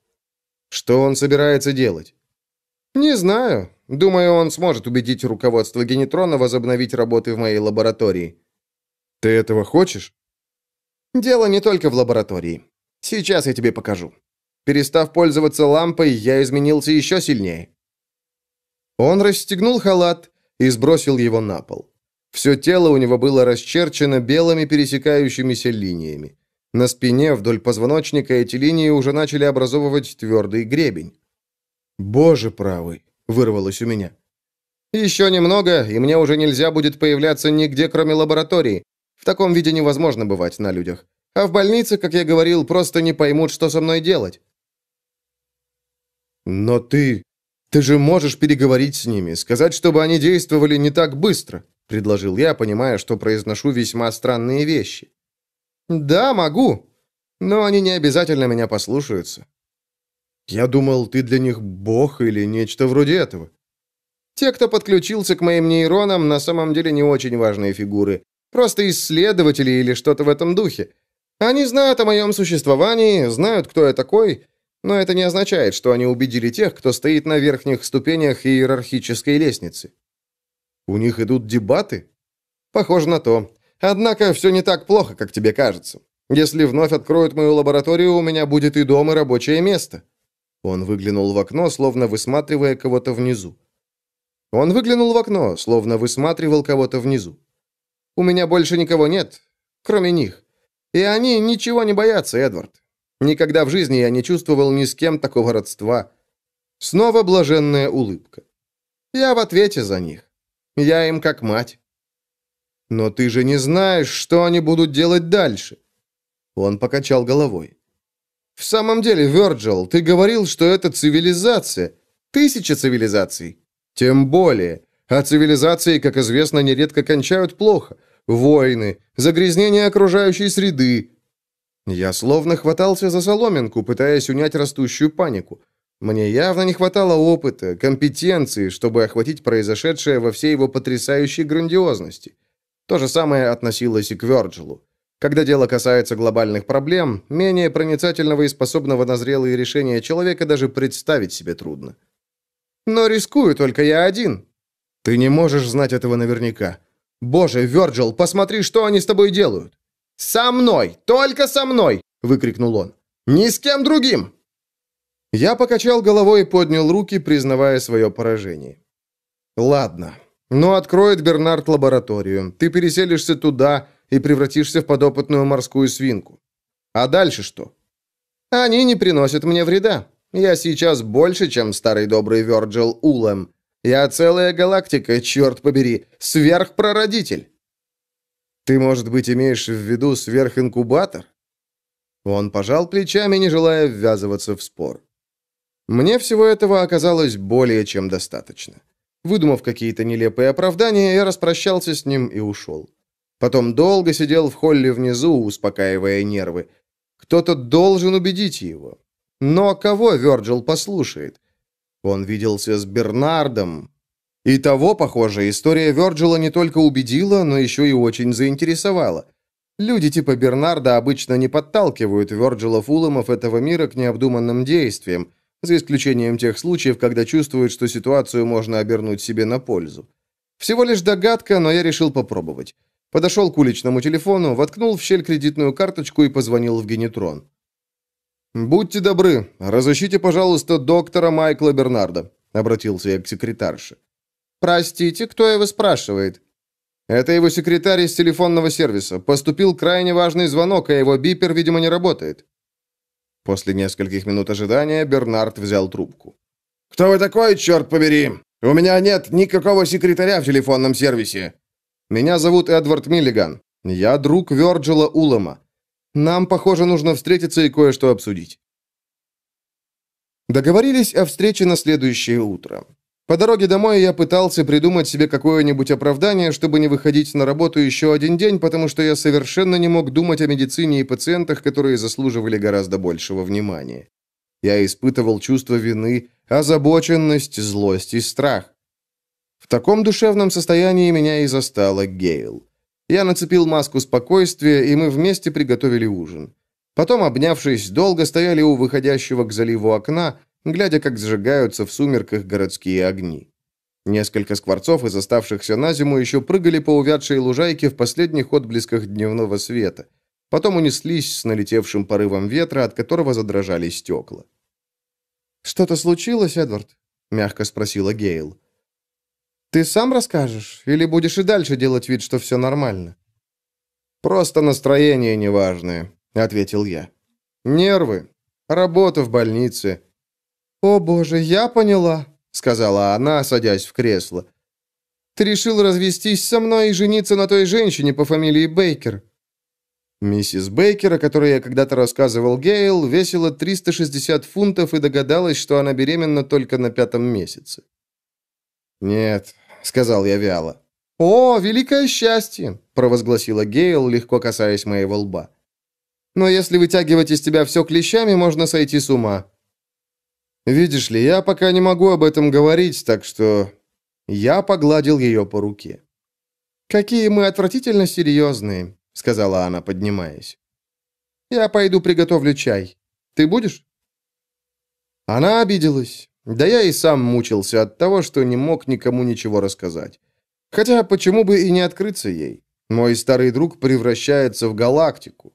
S1: Что он собирается делать? Не знаю. Думаю, он сможет убедить руководство Генетрона возобновить работы в моей лаборатории. Ты этого хочешь? Дело не только в лаборатории. Сейчас я тебе покажу. Перестав пользоваться лампой, я изменился еще сильнее. Он расстегнул халат и сбросил его на пол. Все тело у него было расчерчено белыми пересекающимися линиями. На спине вдоль позвоночника эти линии уже начали образовывать твердый гребень. «Боже правый!» — вырвалось у меня. «Еще немного, и мне уже нельзя будет появляться нигде, кроме лаборатории. В таком виде невозможно бывать на людях. А в больнице, как я говорил, просто не поймут, что со мной делать». «Но ты... ты же можешь переговорить с ними, сказать, чтобы они действовали не так быстро», — предложил я, понимая, что произношу весьма странные вещи. «Да, могу. Но они не обязательно меня послушаются». «Я думал, ты для них бог или нечто вроде этого». «Те, кто подключился к моим нейронам, на самом деле не очень важные фигуры. Просто исследователи или что-то в этом духе. Они знают о моем существовании, знают, кто я такой, но это не означает, что они убедили тех, кто стоит на верхних ступенях иерархической лестницы». «У них идут дебаты?» «Похоже на то. Однако все не так плохо, как тебе кажется. Если вновь откроют мою лабораторию, у меня будет и дом, и рабочее место». Он выглянул в окно, словно высматривая кого-то внизу. Он выглянул в окно, словно высматривал кого-то внизу. «У меня больше никого нет, кроме них. И они ничего не боятся, Эдвард. Никогда в жизни я не чувствовал ни с кем такого родства. Снова блаженная улыбка. Я в ответе за них. Я им как мать. Но ты же не знаешь, что они будут делать дальше. Он покачал головой. В самом деле, Вёрджил, ты говорил, что это цивилизация. Тысяча цивилизаций. Тем более. А цивилизации, как известно, нередко кончают плохо. Войны, загрязнение окружающей среды. Я словно хватался за соломинку, пытаясь унять растущую панику. Мне явно не хватало опыта, компетенции, чтобы охватить произошедшее во всей его потрясающей грандиозности. То же самое относилось и к Вёрджилу. Когда дело касается глобальных проблем, менее проницательного и способного на зрелые решения человека даже представить себе трудно. Но рискую только я один. Ты не можешь знать этого наверняка. Боже, Вёрджил, посмотри, что они с тобой делают. Со мной, только со мной, выкрикнул он. Ни с кем другим. Я покачал головой и поднял руки, признавая свое поражение. «Ладно. Но откроет Бернард лабораторию. Ты переселишься туда и превратишься в подопытную морскую свинку. А дальше что? Они не приносят мне вреда. Я сейчас больше, чем старый добрый Вёрджил Улэм. Я целая галактика, черт побери, сверхпрородитель». «Ты, может быть, имеешь в виду сверхинкубатор?» Он пожал плечами, не желая ввязываться в спор. Мне всего этого оказалось более чем достаточно. Выдумав какие-то нелепые оправдания, я распрощался с ним и ушел. Потом долго сидел в холле внизу, успокаивая нервы. Кто-то должен убедить его. Но кого Вёрджил послушает? Он виделся с Бернардом. И того, похоже, история Вёрджила не только убедила, но еще и очень заинтересовала. Люди типа Бернарда обычно не подталкивают Вёрджила-Фуломов этого мира к необдуманным действиям, за исключением тех случаев, когда чувствуют, что ситуацию можно обернуть себе на пользу. Всего лишь догадка, но я решил попробовать. Подошел к уличному телефону, воткнул в щель кредитную карточку и позвонил в генетрон. «Будьте добры, разыщите, пожалуйста, доктора Майкла Бернарда», — обратился я к секретарше. «Простите, кто его спрашивает?» «Это его секретарь из телефонного сервиса. Поступил крайне важный звонок, а его бипер, видимо, не работает». После нескольких минут ожидания Бернард взял трубку.
S2: «Кто вы такой, черт побери? У меня нет никакого секретаря в телефонном сервисе».
S1: «Меня зовут Эдвард Миллиган. Я друг Вёрджила Улама. Нам, похоже, нужно встретиться и кое-что обсудить». Договорились о встрече на следующее утро. По дороге домой я пытался придумать себе какое-нибудь оправдание, чтобы не выходить на работу еще один день, потому что я совершенно не мог думать о медицине и пациентах, которые заслуживали гораздо большего внимания. Я испытывал чувство вины, озабоченность, злость и страх. В таком душевном состоянии меня и застала Гейл. Я нацепил маску спокойствия, и мы вместе приготовили ужин. Потом, обнявшись, долго стояли у выходящего к заливу окна, глядя, как сжигаются в сумерках городские огни. Несколько скворцов из оставшихся на зиму еще прыгали по увядшей лужайке в последних отблесках дневного света. Потом унеслись с налетевшим порывом ветра, от которого задрожали стекла. «Что-то случилось, Эдвард?» — мягко спросила Гейл. «Ты сам расскажешь? Или будешь и дальше делать вид, что все нормально?» «Просто настроение неважное», — ответил я. «Нервы, работа в больнице, «О, боже, я поняла», — сказала она, садясь в кресло. «Ты решил развестись со мной и жениться на той женщине по фамилии Бейкер». Миссис Бейкер, о которой я когда-то рассказывал Гейл, весила 360 фунтов и догадалась, что она беременна только на пятом месяце. «Нет», — сказал я вяло. «О, великое счастье!» — провозгласила Гейл, легко касаясь моего лба. «Но если вытягивать из тебя все клещами, можно сойти с ума. Видишь ли, я пока не могу об этом говорить, так что...» Я погладил ее по руке. «Какие мы отвратительно серьезные», — сказала она, поднимаясь. «Я пойду приготовлю чай. Ты будешь?» Она обиделась. Да я и сам мучился от того, что не мог никому ничего рассказать. Хотя почему бы и не открыться ей? Мой старый друг превращается в галактику.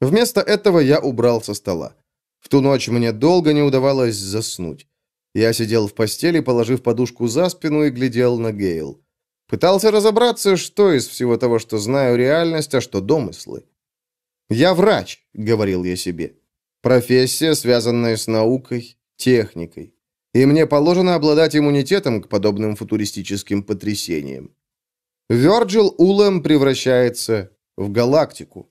S1: Вместо этого я убрал со стола. В ту ночь мне долго не удавалось заснуть. Я сидел в постели, положив подушку за спину и глядел на Гейл. Пытался разобраться, что из всего того, что знаю, реальность, а что домыслы. «Я врач», — говорил я себе. «Профессия, связанная с наукой, техникой. И мне положено обладать иммунитетом к подобным футуристическим потрясениям. Вёрджил Улэм превращается в галактику.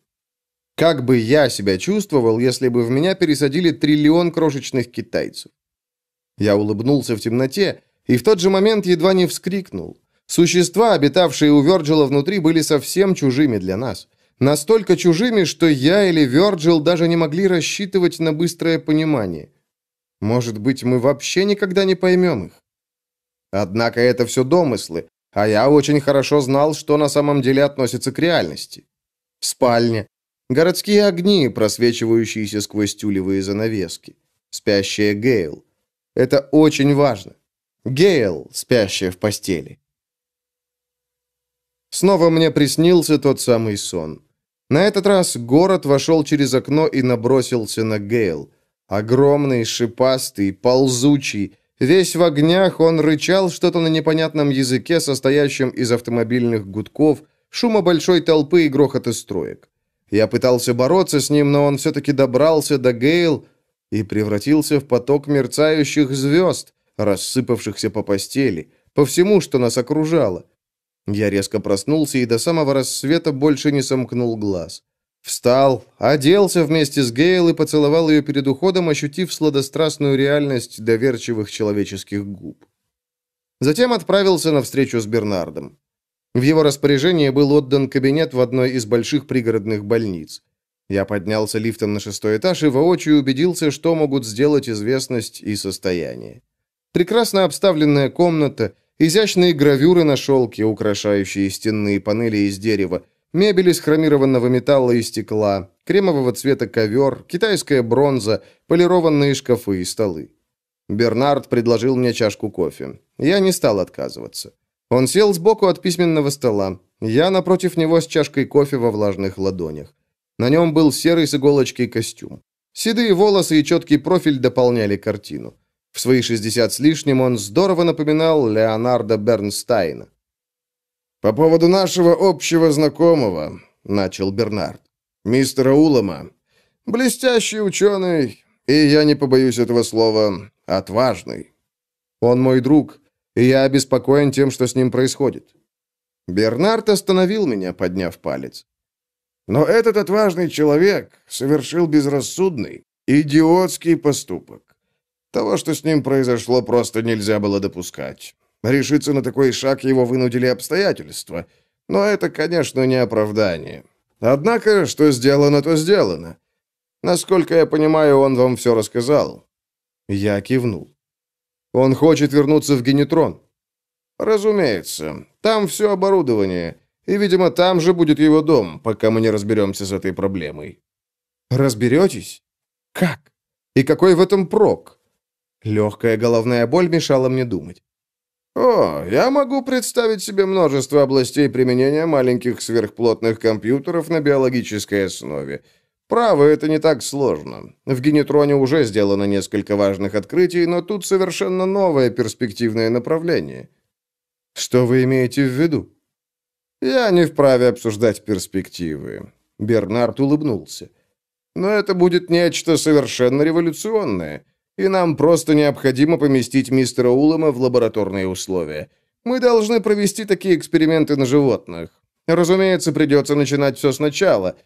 S1: Как бы я себя чувствовал, если бы в меня пересадили триллион крошечных китайцев? Я улыбнулся в темноте, и в тот же момент едва не вскрикнул. Существа, обитавшие у Вёрджила внутри, были совсем чужими для нас. Настолько чужими, что я или Вёрджил даже не могли рассчитывать на быстрое понимание. Может быть, мы вообще никогда не поймем их. Однако это все домыслы, а я очень хорошо знал, что на самом деле относится к реальности. Спальня, городские огни, просвечивающиеся сквозь тюлевые занавески, спящая Гейл. Это очень важно. Гейл, спящая в постели. Снова мне приснился тот самый сон. На этот раз город вошел через окно и набросился на Гейл. Огромный, шипастый, ползучий. Весь в огнях он рычал что-то на непонятном языке, состоящем из автомобильных гудков, шума большой толпы и грохота строек. Я пытался бороться с ним, но он все-таки добрался до Гейл и превратился в поток мерцающих звезд, рассыпавшихся по постели, по всему, что нас окружало. Я резко проснулся и до самого рассвета больше не сомкнул глаз. Встал, оделся вместе с Гейл и поцеловал ее перед уходом, ощутив сладострастную реальность доверчивых человеческих губ. Затем отправился на встречу с Бернардом. В его распоряжение был отдан кабинет в одной из больших пригородных больниц. Я поднялся лифтом на шестой этаж и воочию убедился, что могут сделать известность и состояние. Прекрасно обставленная комната, изящные гравюры на шелке, украшающие стенные панели из дерева, Мебель из хромированного металла и стекла, кремового цвета ковер, китайская бронза, полированные шкафы и столы. Бернард предложил мне чашку кофе. Я не стал отказываться. Он сел сбоку от письменного стола. Я напротив него с чашкой кофе во влажных ладонях. На нем был серый с иголочкой костюм. Седые волосы и четкий профиль дополняли картину. В свои 60 с лишним он здорово напоминал Леонардо Бернстайна. «По поводу нашего общего знакомого», — начал Бернард, — «мистера Улома. Блестящий ученый, и я не побоюсь этого слова, отважный. Он мой друг, и я обеспокоен тем, что с ним происходит». Бернард остановил меня, подняв палец. «Но этот отважный человек совершил безрассудный, идиотский поступок. Того, что с ним произошло, просто нельзя было допускать. Решиться на такой шаг его вынудили обстоятельства. Но это, конечно, не оправдание. Однако, что сделано, то сделано. Насколько я понимаю, он вам все рассказал. Я кивнул. Он хочет вернуться в Генетрон. Разумеется. Там все оборудование. И, видимо, там же будет его дом, пока мы не разберемся с этой проблемой. Разберетесь? Как? И какой в этом прок? Легкая головная боль мешала мне думать. О, я могу представить себе множество областей применения маленьких сверхплотных компьютеров на биологической основе. Право, это не так сложно. В генетроне уже сделано несколько важных открытий, но тут совершенно новое перспективное направление. Что вы имеете в виду? Я не вправе обсуждать перспективы. Бернард улыбнулся. Но это будет нечто совершенно революционное и нам просто необходимо поместить мистера Улома в лабораторные условия. Мы должны провести такие эксперименты на животных. Разумеется, придется начинать все сначала.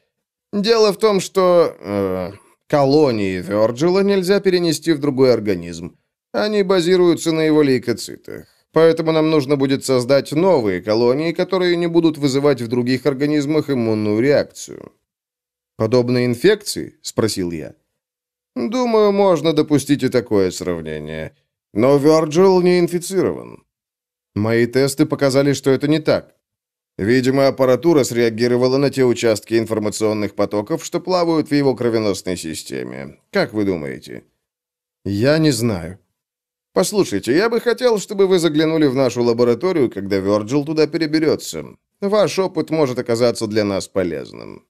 S1: Дело в том, что э, колонии Вёрджила нельзя перенести в другой организм. Они базируются на его лейкоцитах. Поэтому нам нужно будет создать новые колонии, которые не будут вызывать в других организмах иммунную реакцию. «Подобные инфекции?» – спросил я. Думаю, можно допустить и такое сравнение. Но Вёрджил не инфицирован. Мои тесты показали, что это не так. Видимо, аппаратура среагировала на те участки информационных потоков, что плавают в его кровеносной системе. Как вы думаете? Я не знаю. Послушайте, я бы хотел, чтобы вы заглянули в нашу лабораторию, когда Вёрджил туда переберется. Ваш опыт может оказаться для нас полезным.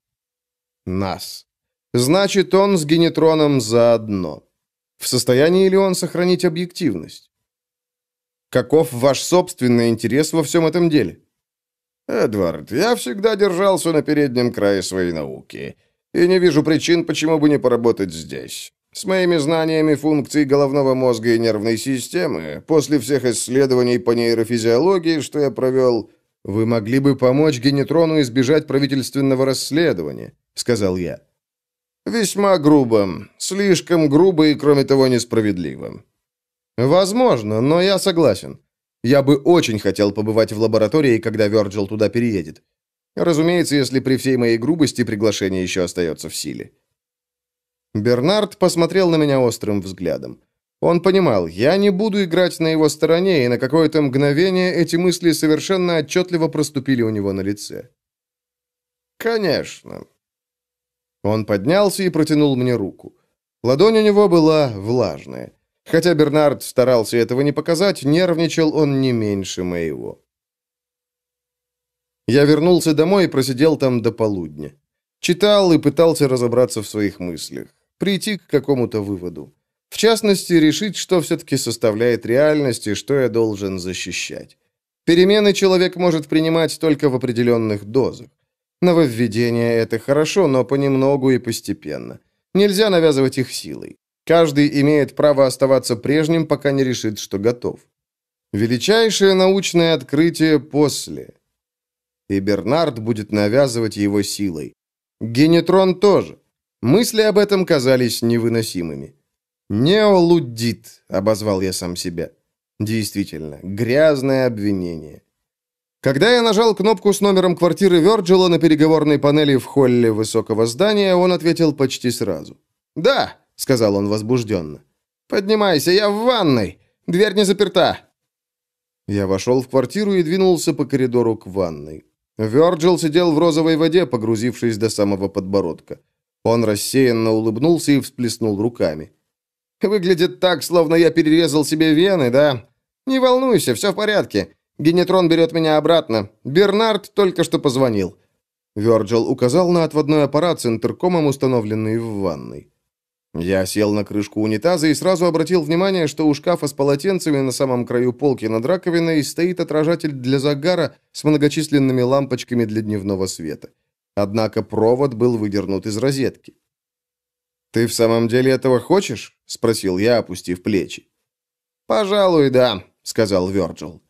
S1: Нас. Значит, он с генетроном заодно. В состоянии ли он сохранить объективность? Каков ваш собственный интерес во всем этом деле?
S2: Эдвард, я всегда держался на переднем крае своей науки. И не вижу причин, почему бы не поработать здесь. С моими знаниями функций головного мозга и нервной системы, после всех исследований по нейрофизиологии, что я провел,
S1: вы могли бы помочь Генетрону избежать правительственного расследования, сказал я.
S2: Весьма грубо, слишком грубо и, кроме того, несправедливо.
S1: Возможно, но я согласен. Я бы очень хотел побывать в лаборатории, когда Вёрджил туда переедет. Разумеется, если при всей моей грубости приглашение еще остается в силе. Бернард посмотрел на меня острым взглядом. Он понимал, я не буду играть на его стороне, и на какое-то мгновение эти мысли совершенно отчетливо проступили у него на лице.
S2: «Конечно».
S1: Он поднялся и протянул мне руку. Ладонь у него была влажная. Хотя Бернард старался этого не показать, нервничал он не меньше моего. Я вернулся домой и просидел там до полудня. Читал и пытался разобраться в своих мыслях, прийти к какому-то выводу. В частности, решить, что все-таки составляет реальность и что я должен защищать. Перемены человек может принимать только в определенных дозах. Нововведение – это хорошо, но понемногу и постепенно. Нельзя навязывать их силой. Каждый имеет право оставаться прежним, пока не решит, что готов. Величайшее научное открытие после. И Бернард будет навязывать его силой. Генетрон тоже. Мысли об этом казались невыносимыми. «Неолудит», — обозвал я сам себя. Действительно, грязное обвинение. Когда я нажал кнопку с номером квартиры Вёрджила на переговорной панели в холле высокого здания, он ответил почти сразу. «Да», — сказал он возбужденно. «Поднимайся, я в ванной. Дверь не заперта». Я вошел в квартиру и двинулся по коридору к ванной. Вёрджил сидел в розовой воде, погрузившись до самого подбородка. Он рассеянно улыбнулся и всплеснул руками. «Выглядит так, словно я перерезал себе вены, да? Не волнуйся, все в порядке. Генетрон берет меня обратно. Бернард только что позвонил». Вёрджил указал на отводной аппарат с интеркомом, установленный в ванной. Я сел на крышку унитаза и сразу обратил внимание, что у шкафа с полотенцами на самом краю полки над раковиной стоит отражатель для загара с многочисленными лампочками для дневного света. Однако провод был выдернут из розетки. «Ты в самом деле этого хочешь?» — спросил я, опустив плечи. «Пожалуй, да», — сказал Вёрджил.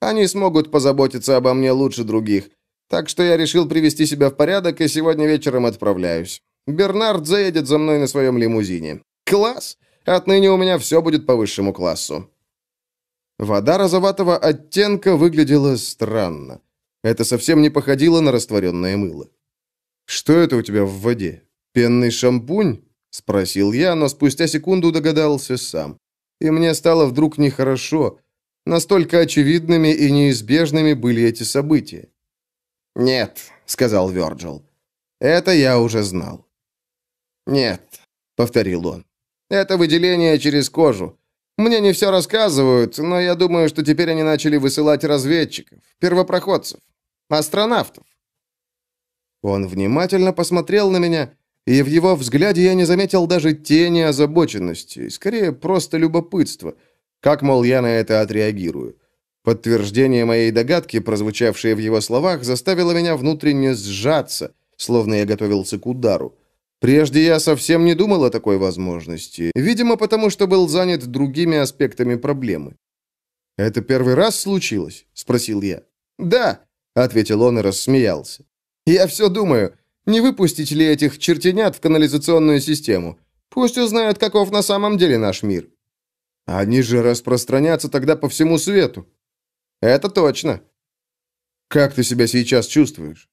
S1: «Они смогут позаботиться обо мне лучше других, так что я решил привести себя в порядок и сегодня вечером отправляюсь. Бернард заедет за мной на своем лимузине. Класс! Отныне у меня все будет по высшему классу. Вода розоватого оттенка выглядела странно. Это совсем не походило на растворенное мыло. «Что это у тебя в воде? Пенный шампунь?» — спросил я, но спустя секунду догадался сам. И мне стало вдруг нехорошо. Настолько очевидными и неизбежными были эти события. «Нет», — сказал Вёрджил. «Это я уже знал». «Нет», — повторил он. «Это выделение через кожу. Мне не все рассказывают, но я думаю, что теперь они начали высылать разведчиков, первопроходцев, астронавтов». Он внимательно посмотрел на меня, и в его взгляде я не заметил даже тени озабоченности, скорее просто любопытство. Как, мол, я на это отреагирую. Подтверждение моей догадки, прозвучавшее в его словах, заставило меня внутренне сжаться, словно я готовился к удару. Прежде я совсем не думал о такой возможности, видимо, потому что был занят другими аспектами проблемы. «Это первый раз случилось?» – спросил я. «Да», – ответил он и рассмеялся. «Я все думаю, не выпустить ли этих чертенят в канализационную систему? Пусть узнают, каков на самом деле наш мир». «Они же распространятся тогда по всему свету». «Это точно». «Как ты себя сейчас чувствуешь?»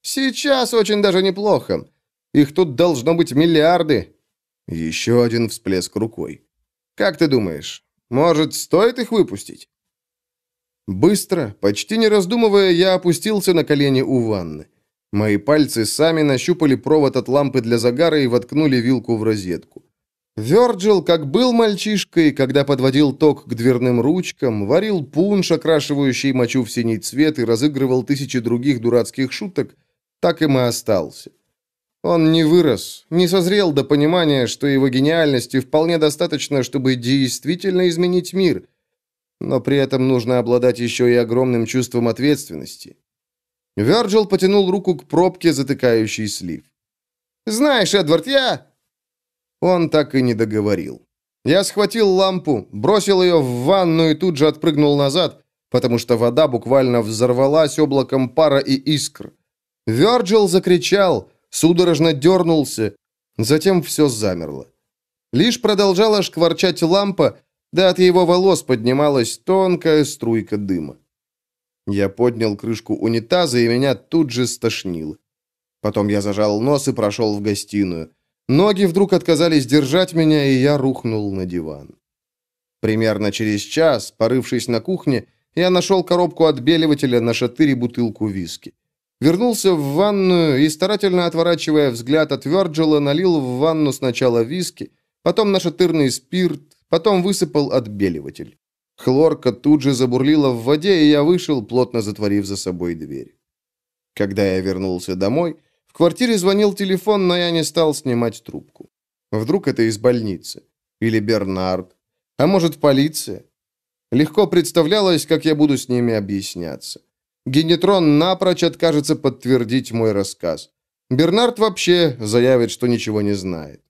S1: «Сейчас очень даже неплохо. Их тут должно быть миллиарды. Еще один всплеск рукой. Как ты думаешь, может, стоит их выпустить? Быстро, почти не раздумывая, я опустился на колени у ванны. Мои пальцы сами нащупали провод от лампы для загара и воткнули вилку в розетку. Вёрджил, как был мальчишкой, когда подводил ток к дверным ручкам, варил пунш, окрашивающий мочу в синий цвет, и разыгрывал тысячи других дурацких шуток, так им и остался. Он не вырос, не созрел до понимания, что его гениальности вполне достаточно, чтобы действительно изменить мир. Но при этом нужно обладать еще и огромным чувством ответственности. Вёрджил потянул руку к пробке, затыкающей слив. «Знаешь, Эдвард, я...» Он так и не договорил. Я схватил лампу, бросил ее в ванну и тут же отпрыгнул назад, потому что вода буквально взорвалась облаком пара и искр. Вёрджил закричал, судорожно дернулся, затем все замерло. Лишь продолжала шкварчать лампа, да от его волос поднималась тонкая струйка дыма. Я поднял крышку унитаза, и меня тут же стошнило. Потом я зажал нос и прошел в гостиную. Ноги вдруг отказались держать меня, и я рухнул на диван. Примерно через час, порывшись на кухне, я нашел коробку отбеливателя на шатыре бутылку виски. Вернулся в ванную и, старательно отворачивая взгляд от Вёрджила, налил в ванну сначала виски, потом нашатырный спирт, потом высыпал отбеливатель. Хлорка тут же забурлила в воде, и я вышел, плотно затворив за собой дверь. Когда я вернулся домой, в квартире звонил телефон, но я не стал снимать трубку. Вдруг это из больницы. Или Бернард. А может, полиция? Легко представлялось, как я буду с ними объясняться. Генетрон напрочь откажется подтвердить мой рассказ. Бернард вообще заявит, что ничего не знает.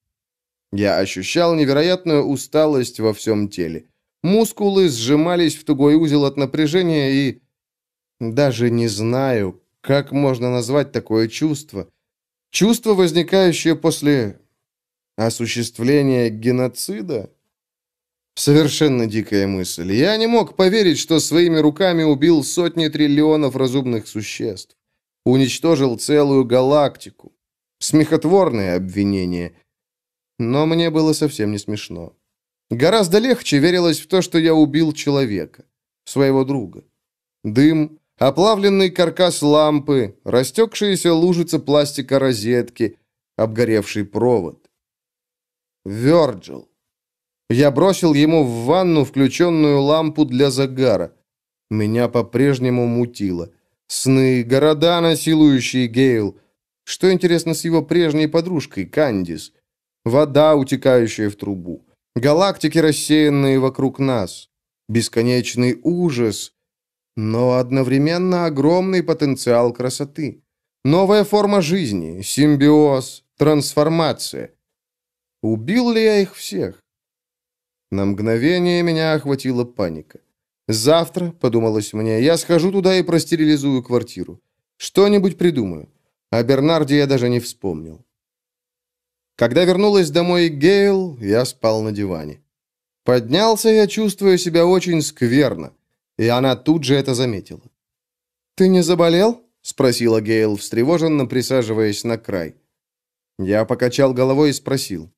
S1: Я ощущал невероятную усталость во всем теле. Мускулы сжимались в тугой узел от напряжения и... Даже не знаю, как можно назвать такое чувство. Чувство, возникающее после осуществления геноцида? Совершенно дикая мысль. Я не мог поверить, что своими руками убил сотни триллионов разумных существ. Уничтожил целую галактику. Смехотворное обвинение. Но мне было совсем не смешно. Гораздо легче верилось в то, что я убил человека. Своего друга. Дым, оплавленный каркас лампы, растекшаяся лужица пластика розетки, обгоревший провод. Вёрджил. Я бросил ему в ванну включенную лампу для загара. Меня по-прежнему мутило. Сны, города, насилующие Гейл. Что интересно с его прежней подружкой, Кандис? Вода, утекающая в трубу. Галактики, рассеянные вокруг нас. Бесконечный ужас. Но одновременно огромный потенциал красоты. Новая форма жизни, симбиоз, трансформация. Убил ли я их всех? На мгновение меня охватила паника. «Завтра», — подумалось мне, — «я схожу туда и простерилизую квартиру. Что-нибудь придумаю». О Бернарде я даже не вспомнил. Когда вернулась домой Гейл, я спал на диване. Поднялся я, чувствуя себя очень скверно, и она тут же это заметила. «Ты не заболел?» — спросила Гейл, встревоженно присаживаясь на край. Я покачал головой и спросил.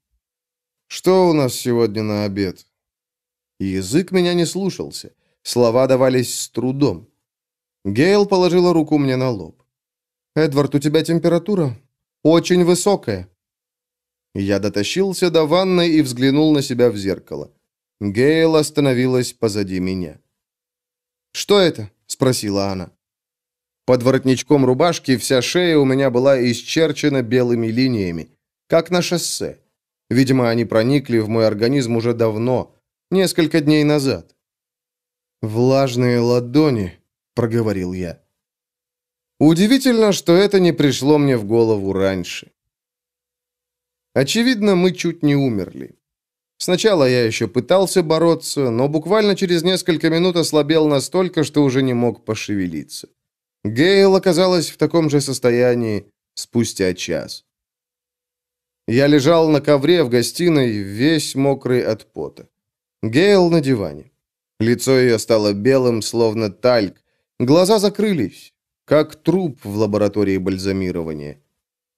S1: «Что у нас сегодня на обед?» Язык меня не слушался. Слова давались с трудом. Гейл положила руку мне на лоб. «Эдвард, у тебя температура? Очень высокая». Я дотащился до ванной и взглянул на себя в зеркало. Гейл остановилась позади меня. «Что это?» — спросила она. Под воротничком рубашки вся шея у меня была исчерчена белыми линиями, как на шоссе. Видимо, они проникли в мой организм уже давно, несколько дней назад. «Влажные ладони», — проговорил я. Удивительно, что это не пришло мне в голову раньше. Очевидно, мы чуть не умерли. Сначала я еще пытался бороться, но буквально через несколько минут ослабел настолько, что уже не мог пошевелиться. Гейл оказалась в таком же состоянии спустя час. Я лежал на ковре в гостиной, весь мокрый от пота. Гейл на диване. Лицо ее стало белым, словно тальк. Глаза закрылись, как труп в лаборатории бальзамирования.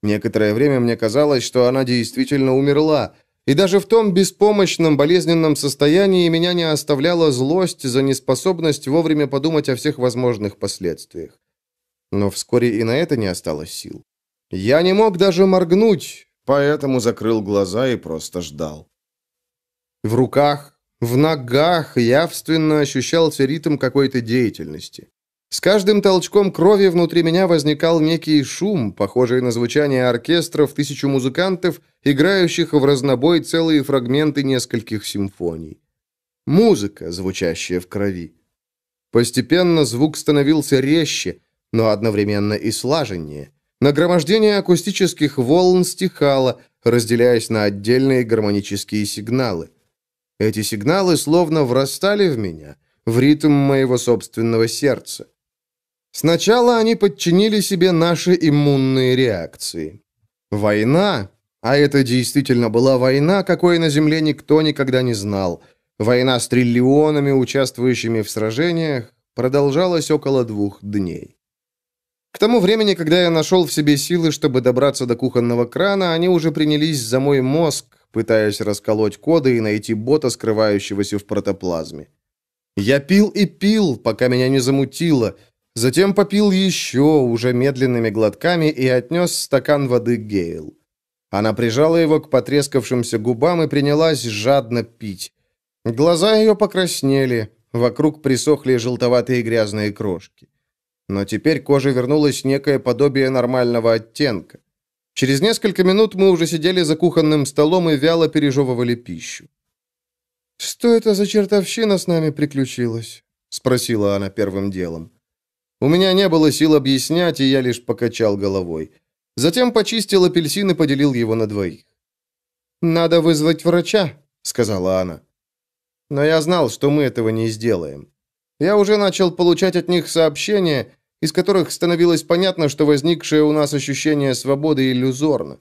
S1: Некоторое время мне казалось, что она действительно умерла, и даже в том беспомощном болезненном состоянии меня не оставляла злость за неспособность вовремя подумать о всех возможных последствиях. Но вскоре и на это не осталось сил. Я не мог даже моргнуть, Поэтому закрыл глаза и просто ждал. В руках, в ногах явственно ощущался ритм какой-то деятельности. С каждым толчком крови внутри меня возникал некий шум, похожий на звучание оркестра в тысячу музыкантов, играющих в разнобой целые фрагменты нескольких симфоний. Музыка, звучащая в крови. Постепенно звук становился резче, но одновременно и слаженнее. Нагромождение акустических волн стихало, разделяясь на отдельные гармонические сигналы. Эти сигналы словно врастали в меня, в ритм моего собственного сердца. Сначала они подчинили себе наши иммунные реакции. Война, а это действительно была война, какой на Земле никто никогда не знал. Война с триллионами, участвующими в сражениях, продолжалась около двух дней. К тому времени, когда я нашел в себе силы, чтобы добраться до кухонного крана, они уже принялись за мой мозг, пытаясь расколоть коды и найти бота, скрывающегося в протоплазме. Я пил и пил, пока меня не замутило, Затем попил еще, уже медленными глотками, и отнес стакан воды Гейл. Она прижала его к потрескавшимся губам и принялась жадно пить. Глаза ее покраснели, вокруг присохли желтоватые грязные крошки. Но теперь коже вернулось некое подобие нормального оттенка. Через несколько минут мы уже сидели за кухонным столом и вяло пережевывали пищу. «Что это за чертовщина с нами приключилась?» — спросила она первым делом. У меня не было сил объяснять, и я лишь покачал головой. Затем почистил апельсин и поделил его на двоих. «Надо вызвать врача», — сказала она. Но я знал, что мы этого не сделаем. Я уже начал получать от них сообщения, из которых становилось понятно, что возникшее у нас ощущение свободы иллюзорно.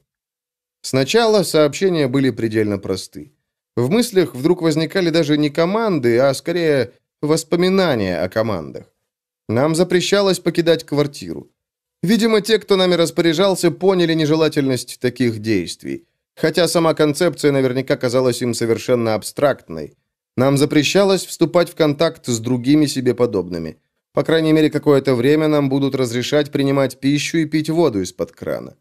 S1: Сначала сообщения были предельно просты. В мыслях вдруг возникали даже не команды, а скорее воспоминания о командах. Нам запрещалось покидать квартиру. Видимо, те, кто нами распоряжался, поняли нежелательность таких действий. Хотя сама концепция наверняка казалась им совершенно абстрактной. Нам запрещалось вступать в контакт с другими себе подобными. По крайней мере, какое-то время нам будут разрешать принимать пищу и пить воду из-под крана.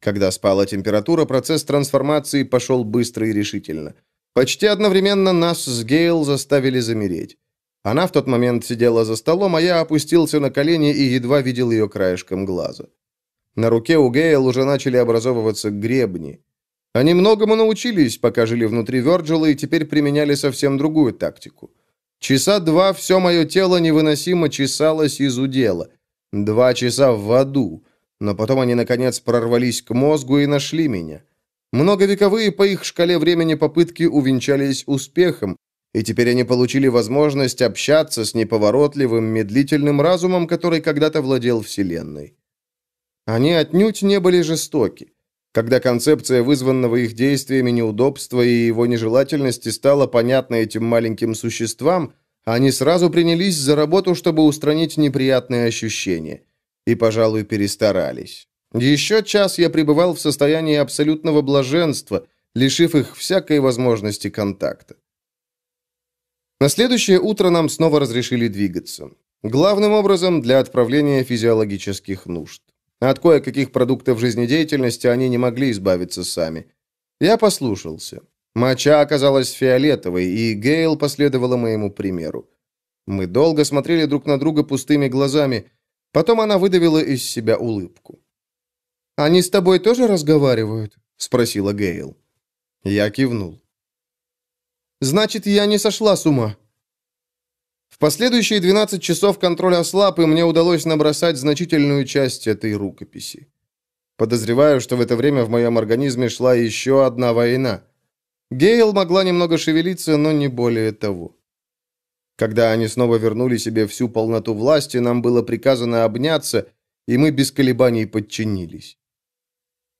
S1: Когда спала температура, процесс трансформации пошел быстро и решительно. Почти одновременно нас с Гейл заставили замереть. Она в тот момент сидела за столом, а я опустился на колени и едва видел ее краешком глаза. На руке у Гейл уже начали образовываться гребни. Они многому научились, пока жили внутри Вёрджила, и теперь применяли совсем другую тактику. Часа два все мое тело невыносимо чесалось из удела. Два часа в аду. Но потом они, наконец, прорвались к мозгу и нашли меня. Многовековые по их шкале времени попытки увенчались успехом, и теперь они получили возможность общаться с неповоротливым, медлительным разумом, который когда-то владел Вселенной. Они отнюдь не были жестоки. Когда концепция вызванного их действиями неудобства и его нежелательности стала понятна этим маленьким существам, они сразу принялись за работу, чтобы устранить неприятные ощущения. И, пожалуй, перестарались. Еще час я пребывал в состоянии абсолютного блаженства, лишив их всякой возможности контакта. На следующее утро нам снова разрешили двигаться. Главным образом для отправления физиологических нужд. От кое-каких продуктов жизнедеятельности они не могли избавиться сами. Я послушался. Моча оказалась фиолетовой, и Гейл последовала моему примеру. Мы долго смотрели друг на друга пустыми глазами. Потом она выдавила из себя улыбку. «Они с тобой тоже разговаривают?» — спросила Гейл. Я кивнул. Значит, я не сошла с ума. В последующие 12 часов контроль ослаб, и мне удалось набросать значительную часть этой рукописи. Подозреваю, что в это время в моем организме шла еще одна война. Гейл могла немного шевелиться, но не более того. Когда они снова вернули себе всю полноту власти, нам было приказано обняться, и мы без колебаний подчинились.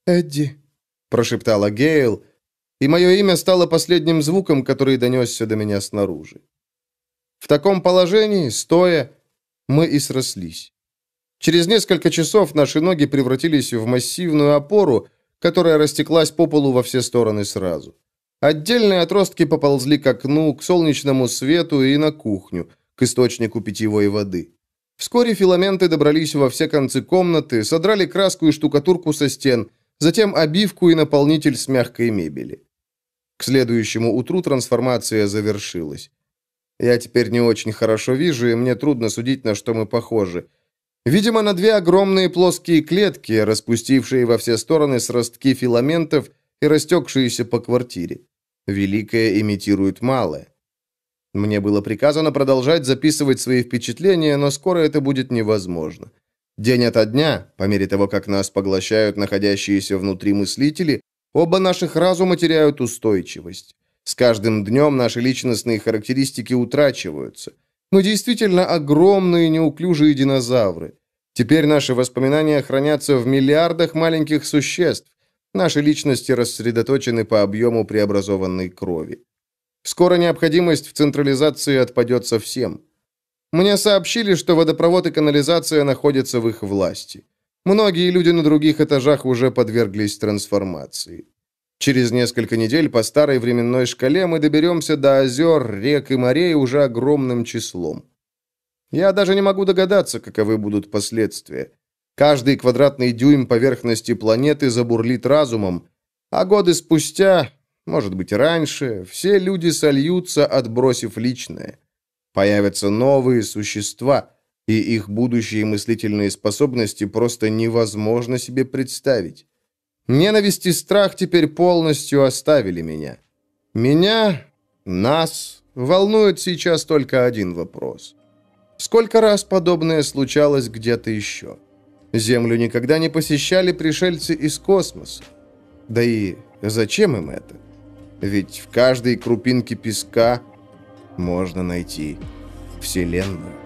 S1: «Эдди», — прошептала Гейл, — и мое имя стало последним звуком, который донесся до меня снаружи. В таком положении, стоя, мы и срослись. Через несколько часов наши ноги превратились в массивную опору, которая растеклась по полу во все стороны сразу. Отдельные отростки поползли к окну, к солнечному свету и на кухню, к источнику питьевой воды. Вскоре филаменты добрались во все концы комнаты, содрали краску и штукатурку со стен, затем обивку и наполнитель с мягкой мебели. К следующему утру трансформация завершилась. Я теперь не очень хорошо вижу, и мне трудно судить, на что мы похожи. Видимо, на две огромные плоские клетки, распустившие во все стороны сростки филаментов и растекшиеся по квартире. Великое имитирует малое. Мне было приказано продолжать записывать свои впечатления, но скоро это будет невозможно. День ото дня, по мере того, как нас поглощают находящиеся внутри мыслители, оба наших разума теряют устойчивость. С каждым днем наши личностные характеристики утрачиваются – мы действительно огромные неуклюжие динозавры. Теперь наши воспоминания хранятся в миллиардах маленьких существ. Наши личности рассредоточены по объему преобразованной крови. Скоро необходимость в централизации отпадет совсем. Мне сообщили, что водопровод и канализация находятся в их власти. Многие люди на других этажах уже подверглись трансформации. Через несколько недель по старой временной шкале мы доберемся до озер, рек и морей уже огромным числом. Я даже не могу догадаться, каковы будут последствия. Каждый квадратный дюйм поверхности планеты забурлит разумом, а годы спустя, может быть раньше, все люди сольются, отбросив личное. Появятся новые существа, и их будущие мыслительные способности просто невозможно себе представить. Ненависть и страх теперь полностью оставили меня. Меня, нас, волнует сейчас только один вопрос. Сколько раз подобное случалось где-то еще? Землю никогда не посещали пришельцы из космоса. Да и зачем им это? Ведь в каждой крупинке песка можно найти Вселенную.